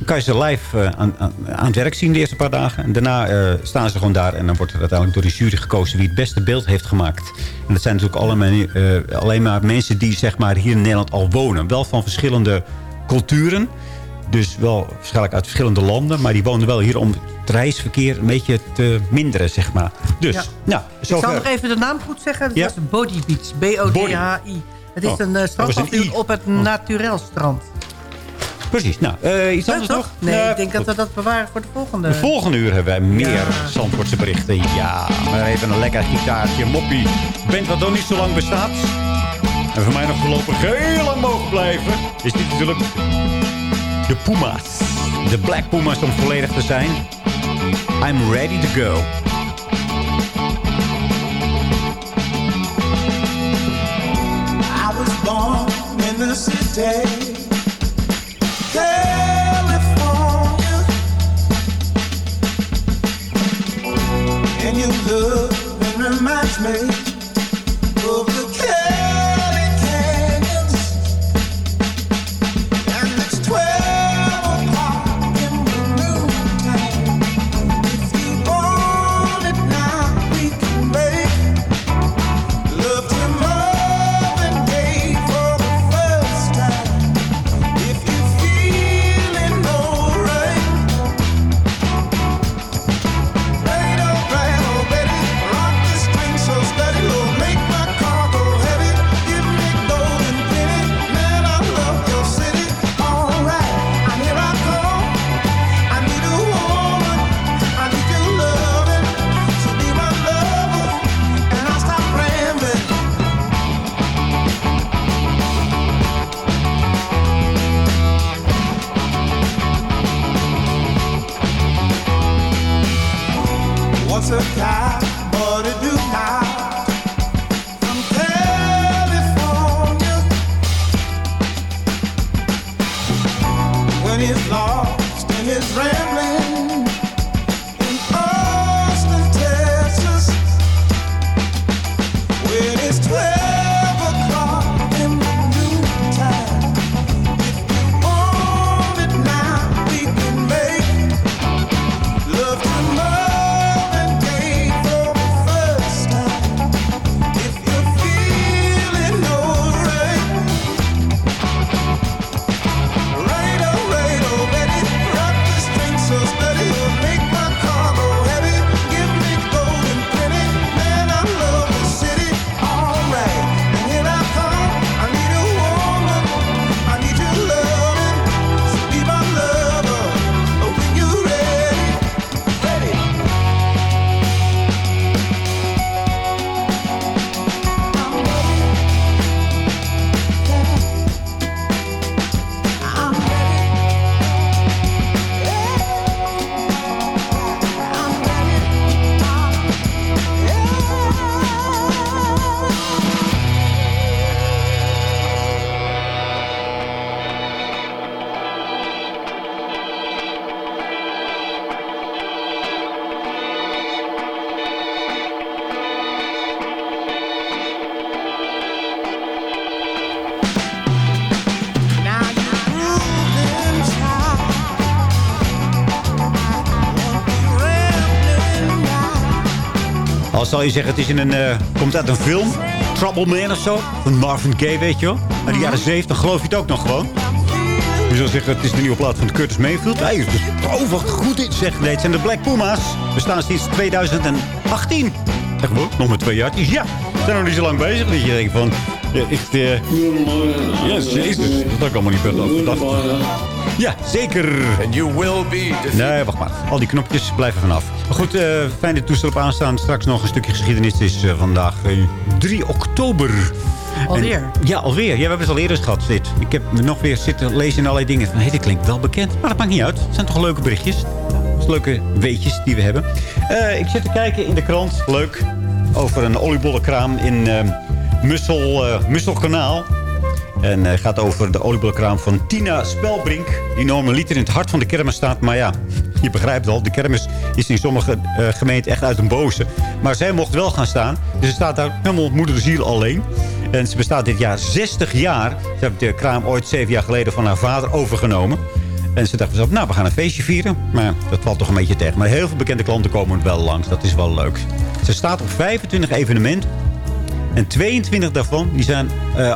kan je ze live eh, aan, aan, aan het werk zien de eerste paar dagen. En daarna eh, staan ze gewoon daar. En dan wordt er uiteindelijk door de jury gekozen wie het beste beeld heeft gemaakt. En dat zijn natuurlijk allemaal, eh, alleen maar mensen die zeg maar, hier in Nederland al wonen. Wel van verschillende culturen. Dus wel waarschijnlijk uit verschillende landen. Maar die wonen wel hier om het reisverkeer een beetje te minderen, zeg maar. Dus, Ja. nou, Ik zal nog even de naam goed zeggen. Dat Ja. is Body Beach. B-O-D-H-I. Het is Oh, een was strandafdeling I. op het Naturel strand. Precies. Nou, eh, iets Leuk, anders toch? nog? Nee, Nou, ik denk dat we dat bewaren voor de volgende. De volgende uur hebben wij meer Ja. Zandvoortse berichten. Ja, maar even een lekker gitaartje, moppie. Band wat nog niet zo lang bestaat. En voor mij nog voorlopig heel lang mogen blijven. Is dit natuurlijk de Puma's. De Black Puma's om volledig te zijn. I'm ready to go. I was born in the city, and your love reminds me je zeggen, het is in een, eh, komt uit een film. Trouble Man of zo. Van Marvin Gaye, weet je wel. Uit de jaren 70 geloof je het ook nog gewoon. Je zou zeggen, het is de nieuwe plaat van Curtis Mayfield. Hij is oh, wat goed dit zegt. Nee, het zijn de Black Puma's. We staan sinds 2018. Echt wel, nog maar twee jaar. Ja. zijn nog niet zo lang bezig. Dat je denkt van... Ja, echt, eh, ja, jezus. Dat had ik allemaal niet bedacht. Ja, zeker. And you will be Nee, wacht maar. Al die knopjes blijven vanaf. Maar goed, eh fijn dat toestel op aanstaan. Straks nog een stukje geschiedenis. Het is eh, vandaag eh, 3 oktober. Alweer? En- ja, alweer. Ja, we hebben het al eerder gehad, dit. Ik heb nog weer zitten lezen in allerlei dingen. Van, dit klinkt wel bekend. Maar dat maakt niet uit. Het zijn toch leuke berichtjes. Het zijn leuke weetjes die we hebben. Eh, ik zit te kijken in de krant. Leuk. Over een oliebollenkraam in eh, Mussel, eh, Musselkanaal. En het gaat over de oliebollenkraam van Tina Spelbrink. Die normaliter in het hart van de kermis staat. Maar ja, je begrijpt al. De kermis is in sommige eh, gemeenten echt uit een boze. Maar zij mocht wel gaan staan. Dus ze staat daar helemaal moeder de ziel alleen. En ze bestaat dit jaar 60 jaar. Ze heeft de kraam ooit 7 jaar geleden van haar vader overgenomen. En ze dacht vanzelf, nou, we gaan een feestje vieren. Maar dat valt toch een beetje tegen. Maar heel veel bekende klanten komen wel langs. Dat is wel leuk. Ze staat op 25 evenementen. En 22 daarvan die zijn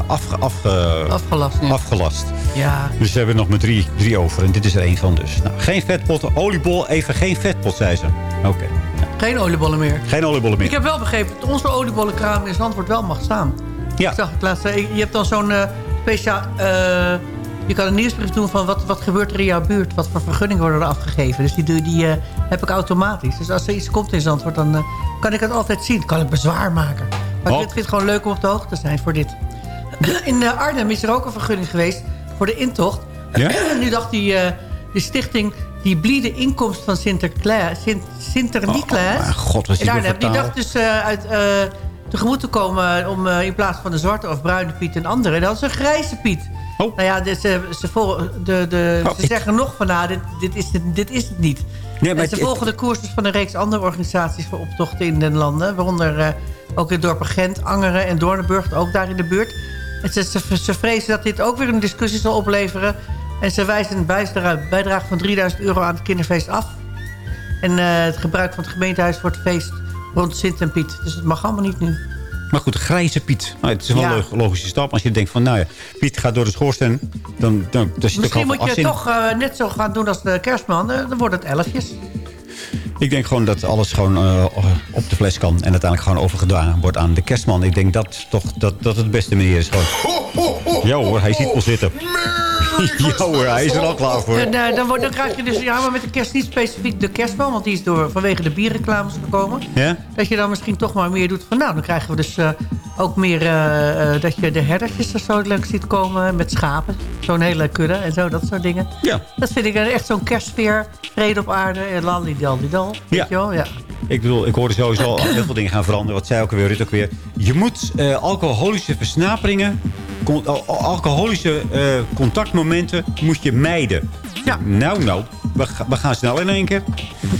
afge, afge, Afgelast nu. afgelast. Ja. Dus ze hebben er nog maar drie, drie over. En dit is er één van dus. Nou, geen vetpot, oliebol, even geen vetpot, zei ze. Oké. Geen oliebollen meer. Geen oliebollen meer. Ik heb wel begrepen dat onze oliebollenkraam in Zandvoort wel mag staan. Ja. Ik zag het laatst. eh, Je hebt dan zo'n eh, speciaal... je kan een nieuwsbrief doen van wat, wat gebeurt er in jouw buurt. Wat voor vergunningen worden er afgegeven. Dus die, die heb ik automatisch. Dus als er iets komt in Zandvoort, dan kan ik het altijd zien. kan ik bezwaar maken. Maar Oh. ik vind het gewoon leuk om op de hoogte te zijn voor dit. In eh, Arnhem is er ook een vergunning geweest voor de intocht. Ja? En nu dacht die, eh, die stichting... die bliede inkomst van Sinterklaas, Sint, Sinterniklaas... Oh, mijn god, wat die Arnhem, die dacht dus eh, uit, eh, tegemoet te komen... om in plaats van de zwarte of bruine Piet een andere... dat is een grijze Piet. Oh. Nou ja, dus, ze, ze, vol- de, de, Oh, ze ik- zeggen nog van... nou, dit, dit, is, het, dit is het niet. Nee, maar en ze volgen de koers dus van een reeks andere organisaties... voor optochten in de landen. Waaronder ook in dorpen Gent, Angeren en Doornenburg... ook daar in de buurt. En ze, ze, ze vrezen dat dit ook weer een discussie zal opleveren... En ze wijzen een bijdrage van 3000 euro aan het kinderfeest af. En eh, het gebruik van het gemeentehuis voor het feest rond Sint en Piet. Dus het mag allemaal niet nu. Maar goed, grijze Piet. Nou, het is wel Ja. een logische stap. Als je denkt van, nou ja, Piet gaat door de schoorsteen. Dan, dan, dan zit Misschien moet je in. toch eh, net zo gaan doen als de kerstman. Eh, dan wordt het elfjes. Ik denk gewoon dat alles gewoon eh, op de fles kan. En uiteindelijk gewoon overgedaan wordt aan de kerstman. Ik denk dat toch dat, dat het de beste manier is. Gewoon. Ja hoor, hij ziet wel zitten. ja hoor, hij is er al klaar voor. En, eh, dan, wordt, dan krijg je dus ja, maar met de kerst niet specifiek de kerstman. Want die is door, vanwege de bierreclames gekomen. Ja? Dat je dan misschien toch maar meer doet van... nou, dan krijgen we dus eh, ook meer... eh, eh, dat je de herdertjes er zo leuk ziet komen met schapen. Zo'n hele kudde en zo, dat soort dingen. Ja. Dat vind ik echt zo'n kerstsfeer. Vrede op aarde en lalidaldidal. Ja. Weet je wel? Ja. Ik bedoel, ik hoorde sowieso al heel veel dingen gaan veranderen. Wat zei ook alweer, Rutte ook weer. Je moet eh, alcoholische versnaperingen... con- alcoholische eh, contactmomenten moet je mijden. Ja. Nou, nou. We, ga- we gaan snel in één keer.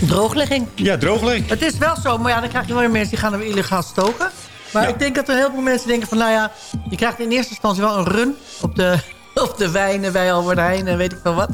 Drooglegging. Ja, drooglegging. Het is wel zo, maar ja, dan krijg je wel weer mensen die gaan weer illegaal stoken. Maar Ja. ik denk dat er heel veel mensen denken van... nou ja, je krijgt in eerste instantie wel een run op de, op de wijnen bij Albert Heijn en weet ik veel wat.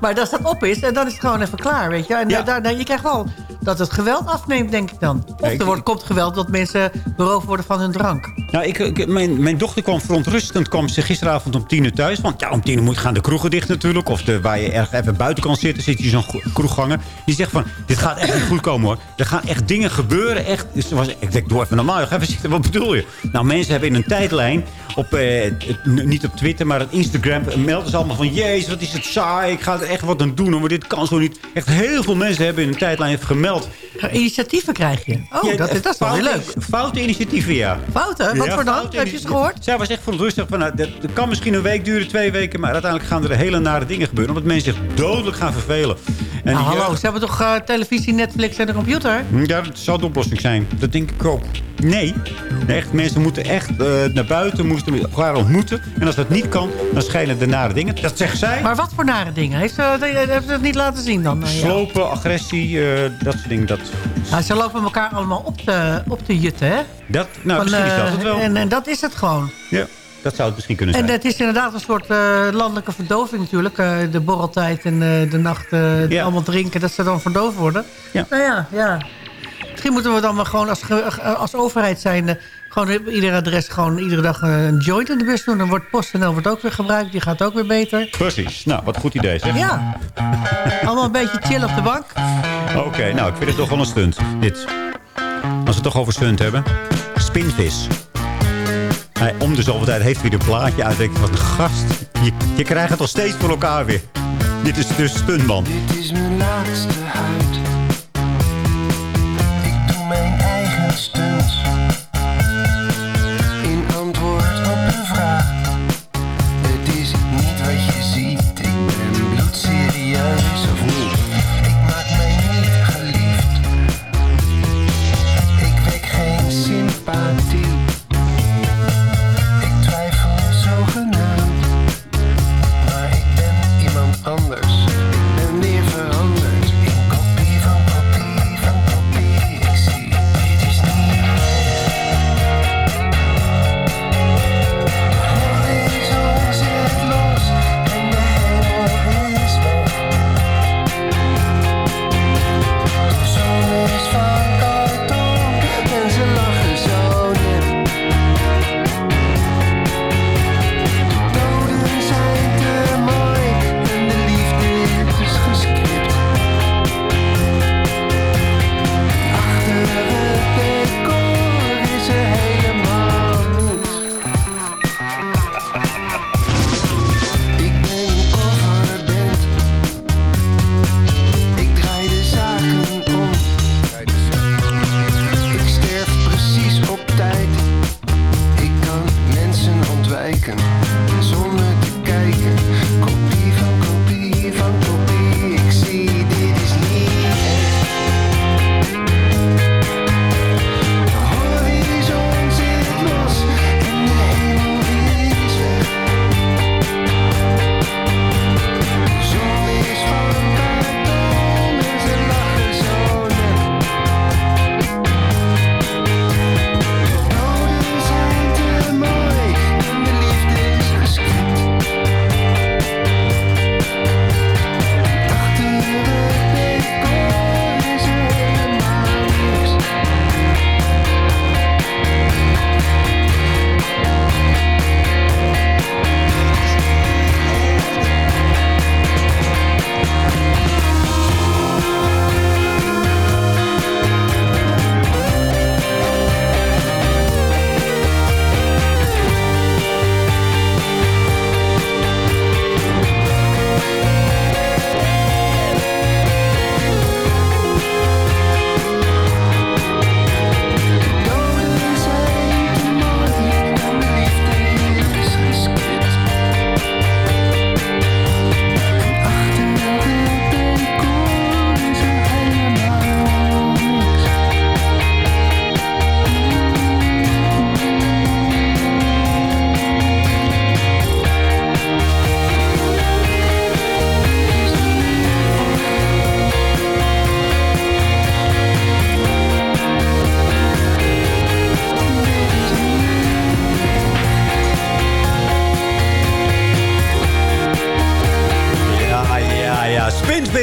Maar als dat op is, en dan is het gewoon even klaar, weet je. En Ja. daar, daar, je krijgt wel dat het geweld afneemt, denk ik dan. Of er wordt, komt geweld dat mensen beroofd worden van hun drank. Nou, ik, ik- mijn, mijn dochter kwam verontrustend kwam ze gisteravond om tien uur thuis. Want ja, om tien uur moet, gaan de kroegen dicht natuurlijk. Of de, waar je erg even buiten kan zitten, zit je zo'n kroegganger. Die zegt van, dit gaat echt niet goed komen hoor. Er gaan echt dingen gebeuren. Echt. Dus ze was, ik denk, doe even normaal. Ga even zitten, wat bedoel je? Nou, mensen hebben in een tijdlijn, op, eh, niet op Twitter, maar op Instagram... melden ze allemaal van, jezus, wat is het saai. Ik ga er echt wat aan doen, maar dit kan zo niet. Echt heel veel mensen hebben in een tijdlijn even Initiatieven krijg je. Oh, Ja, dat, is- dat is wel weer leuk. Foute initiatieven, ja. Fouten? Wat Ja, voor dan? Heb je ze gehoord? Zij was echt verontrustend van, nou, dat, dat kan misschien een week duren, twee weken... maar uiteindelijk gaan er hele nare dingen gebeuren... omdat mensen zich dodelijk gaan vervelen. Nou, die hallo, jeugd- ze hebben toch eh, televisie, Netflix en een computer? ja, dat zou de oplossing zijn. Dat denk ik ook. Nee, echt, mensen moeten echt eh, naar buiten, moeten elkaar ontmoeten. En als dat niet kan, dan schijnen de nare dingen. Dat zegt zij. Maar wat voor nare dingen? Heeft ze, heeft ze het niet laten zien dan? eh, ja? Slopen, agressie, eh, dat soort dingen. Dat, Nou, ze lopen elkaar allemaal op te, op te jutten, hè? dat, nou, Van, dat eh, het wel. En, en dat is het gewoon. ja, dat zou het misschien kunnen zijn. En het is inderdaad een soort eh, landelijke verdoving natuurlijk. eh, de borreltijd en eh, de nacht Ja. allemaal drinken, dat ze dan verdoofd worden. Ja. Nou ja, ja. Misschien moeten we dan maar gewoon als, als overheid zijn... gewoon op ieder adres gewoon iedere dag een joint in de bus doen. Dan wordt PostNL wordt ook weer gebruikt. Die gaat ook weer beter. Precies. Nou, wat een goed idee zeg. Ja. Allemaal een beetje chill op de bank. Oké, nou, ik vind het toch wel een stunt, dit. Als we het toch over stunt hebben. Spinvis. Hij, om de zoveel tijd heeft hij weer een plaatje uit. Van, gast, je, je krijgt het nog steeds voor elkaar weer. Dit is de stuntman. Dit is mijn laatste huid.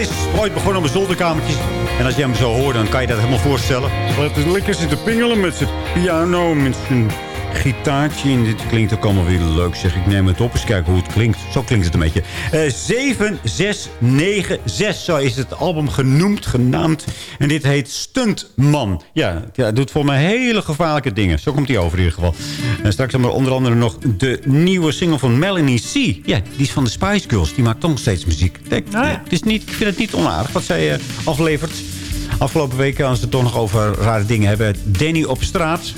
Spinsbis. Ooit begonnen op een zolderkamertje. En als je hem zo hoort, dan kan je dat helemaal voorstellen. Is lekker zitten pingelen met zijn piano, met gitaartje. En dit klinkt ook allemaal weer leuk, zeg. Ik neem het op, eens kijken hoe het klinkt. Zo klinkt het een beetje. Eh 7696, zo is het album genoemd, genaamd. En dit heet Stuntman. Ja, ja het doet voor mij hele gevaarlijke dingen. Zo komt hij over in ieder geval. En straks hebben we onder andere nog de nieuwe single van Melanie C. Ja, die is van de Spice Girls. Die maakt toch nog steeds muziek. Kijk, het is niet, ik vind het niet onaardig wat zij eh, aflevert. Afgelopen weken, als we het toch nog over rare dingen hebben. Danny op straat.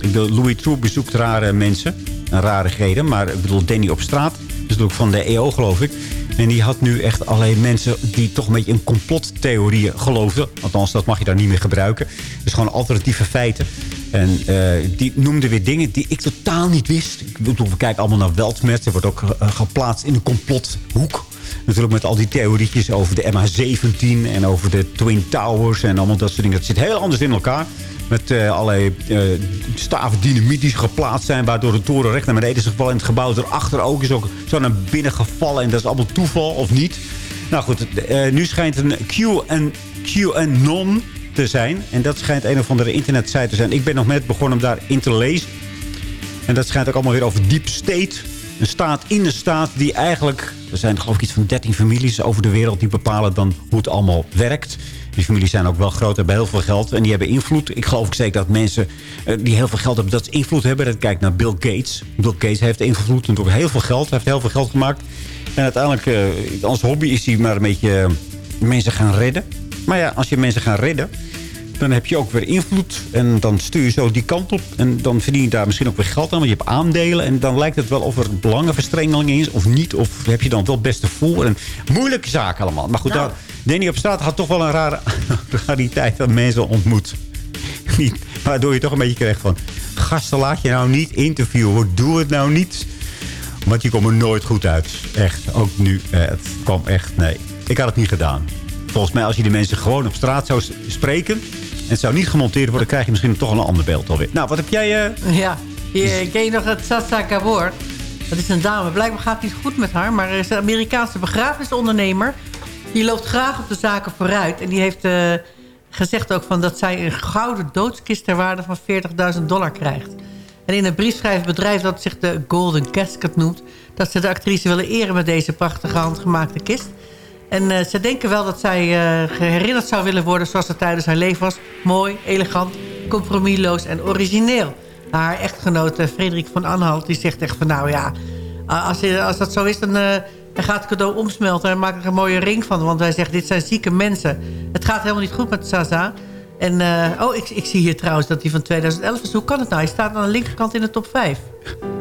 Ik bedoel, Louis True bezoekt rare mensen. En rarigheden. Maar ik bedoel, Danny op straat. Dat is natuurlijk van de EO, geloof ik. En die had nu echt alleen mensen die toch een beetje in complottheorieën geloofden. Althans, dat mag je daar niet meer gebruiken. Dus gewoon alternatieve feiten. En eh, die noemde weer dingen die ik totaal niet wist. Ik bedoel, we kijken allemaal naar Weltmet. Er wordt ook eh, geplaatst in een complothoek. Natuurlijk met al die theorietjes over de MH17 en over de Twin Towers en allemaal dat soort dingen. Dat zit heel anders in elkaar. Met eh, allerlei eh, staven dynamiet geplaatst zijn... waardoor de toren recht naar beneden is gevallen. En het gebouw erachter ook is ook zo naar binnen gevallen. En dat is allemaal toeval of niet. Nou goed, eh, nu schijnt een QAnon te zijn. En dat schijnt een of andere internetsite te zijn. Ik ben nog net begonnen om daarin te lezen. En dat schijnt ook allemaal weer over Deep State. Een staat in de staat die eigenlijk... Er zijn geloof ik iets van 13 families over de wereld... die bepalen dan hoe het allemaal werkt. Die families zijn ook wel groot, hebben heel veel geld. En die hebben invloed. Ik geloof ook zeker dat mensen eh, die heel veel geld hebben... dat ze invloed hebben. Dat kijk naar Bill Gates. Bill Gates heeft invloed. Natuurlijk heel veel geld. Hij heeft heel veel geld gemaakt. En uiteindelijk, eh, als hobby is hij maar een beetje eh, mensen gaan redden. Maar ja, als je mensen gaat redden... dan heb je ook weer invloed. En dan stuur je zo die kant op. En dan verdien je daar misschien ook weer geld aan. Want je hebt aandelen. En dan lijkt het wel of er belangenverstrengeling is of niet. Of heb je dan wel het beste voor. En moeilijke zaken allemaal. Maar goed, Nou. daar, Danny op straat had toch wel een rare rariteit dat mensen ontmoet. Waardoor je toch een beetje krijgt van... Gasten, laat je nou niet interviewen. Doe het nou niet. Want je komt er nooit goed uit. Echt, ook nu. eh, het kwam echt, nee. Ik had het niet gedaan. Volgens mij, als je die mensen gewoon op straat zou spreken... en het zou niet gemonteerd worden... krijg je misschien toch een ander beeld alweer. Nou, wat heb jij... eh, Ja, hier, ken je nog het Sasa Gabor? Dat is een dame. Blijkbaar gaat het niet goed met haar. Maar er is een Amerikaanse begrafenisondernemer. Die loopt graag op de zaken vooruit. En die heeft eh, gezegd ook van dat zij een gouden doodskist... ter waarde van 40.000 dollar krijgt. En in een brief schrijft het bedrijf dat zich de Golden Casket noemt... dat ze de actrice willen eren met deze prachtige handgemaakte kist. En eh, ze denken wel dat zij eh, herinnerd zou willen worden... zoals het tijdens haar leven was. Mooi, elegant, compromisloos en origineel. Haar echtgenoot Frederik van Anhalt die zegt echt van... nou ja, als, als dat zo is, dan, dan gaat het cadeau omsmelten... en maakt er een mooie ring van. Want hij zegt, dit zijn zieke mensen. Het gaat helemaal niet goed met Sasa. En, eh, oh, ik, ik zie hier trouwens dat die van 2011 is. Hoe kan het nou? Hij staat aan de linkerkant in de top 5.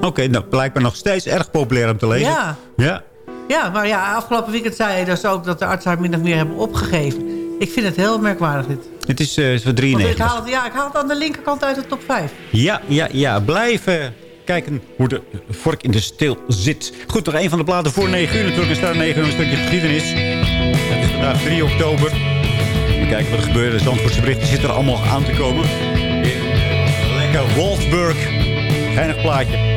Oké, nou, blijkbaar nog steeds erg populair om te lezen. Ja. Ja. Ja, maar ja, afgelopen weekend zei hij dus ook... dat de artsen haar min of meer hebben opgegeven. Ik vind het heel merkwaardig dit. Het is eh, voor Want ik 93. haal, het, ja, ik haal het aan de linkerkant uit de top 5. Ja, ja, ja. Blijven kijken hoe de vork in de steel zit. Goed, nog een van de platen voor 9 uur. Natuurlijk is daar 9 uur een stukje geschiedenis. Het is vandaag 3 oktober. We kijken wat er gebeurt. De Zandvoortse berichten zitten er allemaal aan te komen. Lekker Wolfsburg. Geinig plaatje.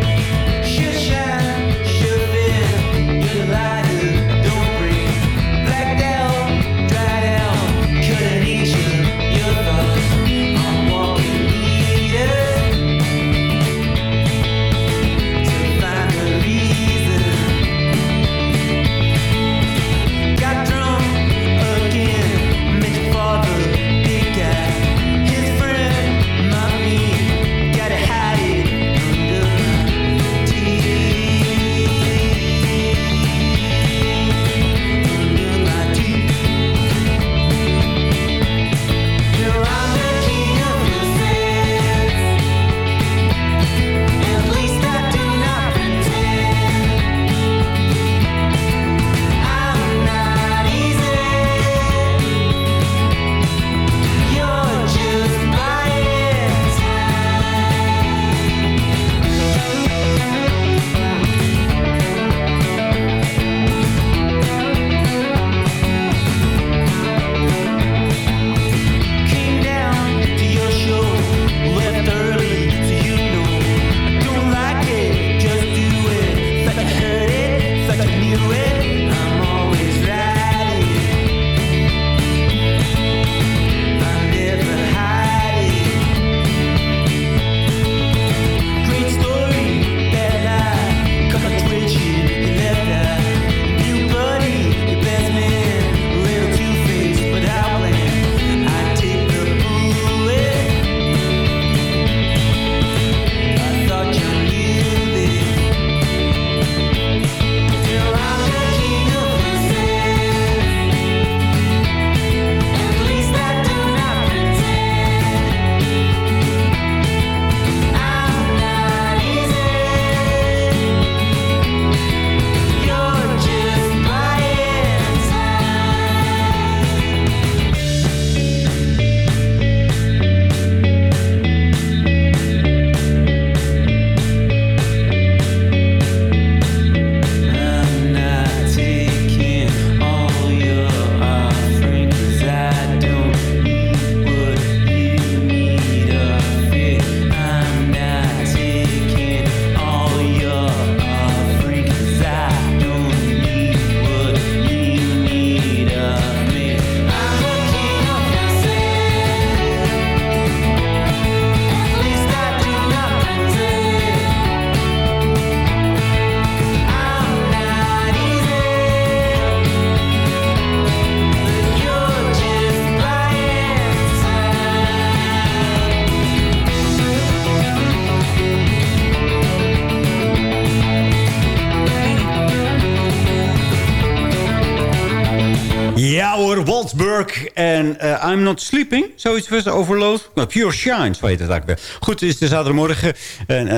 Sleeping. Zoiets was overload. Nou, Pure Shine, zo heet het eigenlijk weer. Goed, het is de zaterdagmorgen. En eh,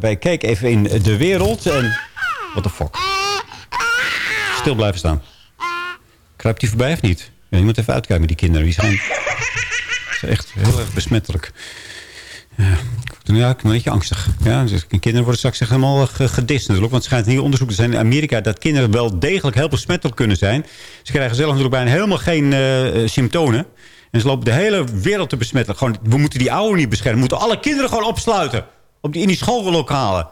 wij kijken even in de wereld. En... What the fuck? Stil blijven staan. Kruipt die voorbij of niet? Je moet even uitkijken met die kinderen. Die zijn, echt heel erg besmettelijk. Ja, ik ben een beetje angstig. Ja, dus kinderen worden straks helemaal ge- gedist natuurlijk. Want het schijnt hier onderzoek te zijn in Amerika... dat kinderen wel degelijk heel besmettelijk kunnen zijn. Ze krijgen zelf natuurlijk bijna helemaal geen eh, eh, symptomen. En ze lopen de hele wereld te besmetten. Gewoon, we moeten die ouderen niet beschermen. We moeten alle kinderen gewoon opsluiten. Op die, in die schoollokalen.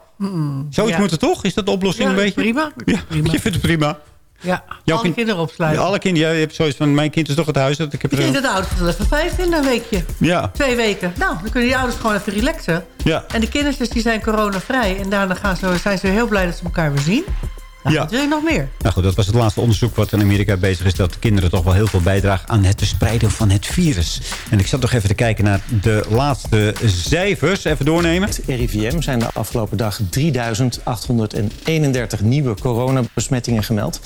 Zoiets ja. moet het toch? Is dat de oplossing Ja, een beetje? prima. Ja, je vindt het prima. Ja, Jouw alle kind- kinderen opsluiten. Ja, alle kinderen. Ja, je hebt zoiets van, mijn kind is toch het huis. Dat ik heb Ik er- dat de ouders er even vijf vinden een weekje. Ja, Twee weken. Nou, dan kunnen die ouders gewoon even relaxen. ja. En de kindertjes die zijn coronavrij. En daarna gaan ze, zijn ze heel blij dat ze elkaar weer zien. Nou, Ja. Wat wil je nog meer? Nou goed, dat was het laatste onderzoek wat in Amerika bezig is. Dat kinderen toch wel heel veel bijdragen aan het verspreiden van het virus. En ik zat nog even te kijken naar de laatste cijfers. Even doornemen. Het RIVM zijn de afgelopen dag 3.831 nieuwe coronabesmettingen gemeld.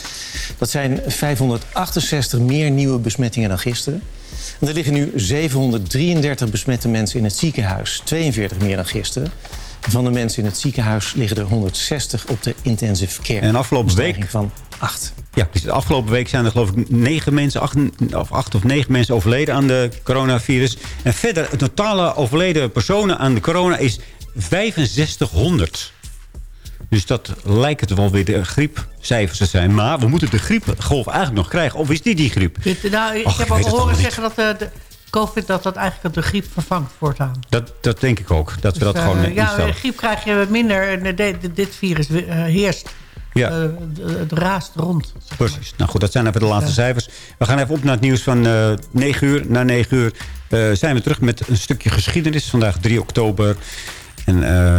Dat zijn 568 meer nieuwe besmettingen dan gisteren. En er liggen nu 733 besmette mensen in het ziekenhuis. 42 meer dan gisteren. Van de mensen in het ziekenhuis liggen er 160 op de intensive care. En afgelopen week- van 8. Ja, dus de afgelopen week zijn er geloof ik negen mensen, acht, of acht of negen mensen overleden aan de coronavirus. En verder, het totale overleden personen aan de corona is 6500. Dus dat lijkt het wel weer de griepcijfers te zijn. Maar we moeten de griepgolf eigenlijk nog krijgen. Of is dit die griep? Dit, nou, ik Och, heb ik al horen zeggen dat eh, de COVID dat dat eigenlijk de griep vervangt voortaan. Dat, dat denk ik ook. Dat we dat Dus, gewoon eh, ja, instellen. griep krijg je minder. En de- de- dit virus eh, heerst. Ja. Eh, het raast rond. Precies. Nou goed, dat zijn even de laatste cijfers. We gaan even op naar het nieuws van eh 9 uur. Na 9 uur zijn we terug met een stukje geschiedenis. Vandaag 3 oktober. En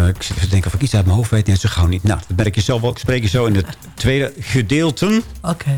ik zit even te denken of ik iets uit mijn hoofd weet. Nee, zo gauw niet. Nou, dat merk je zelf wel. Ik spreek je zo in het tweede gedeelte. Oké.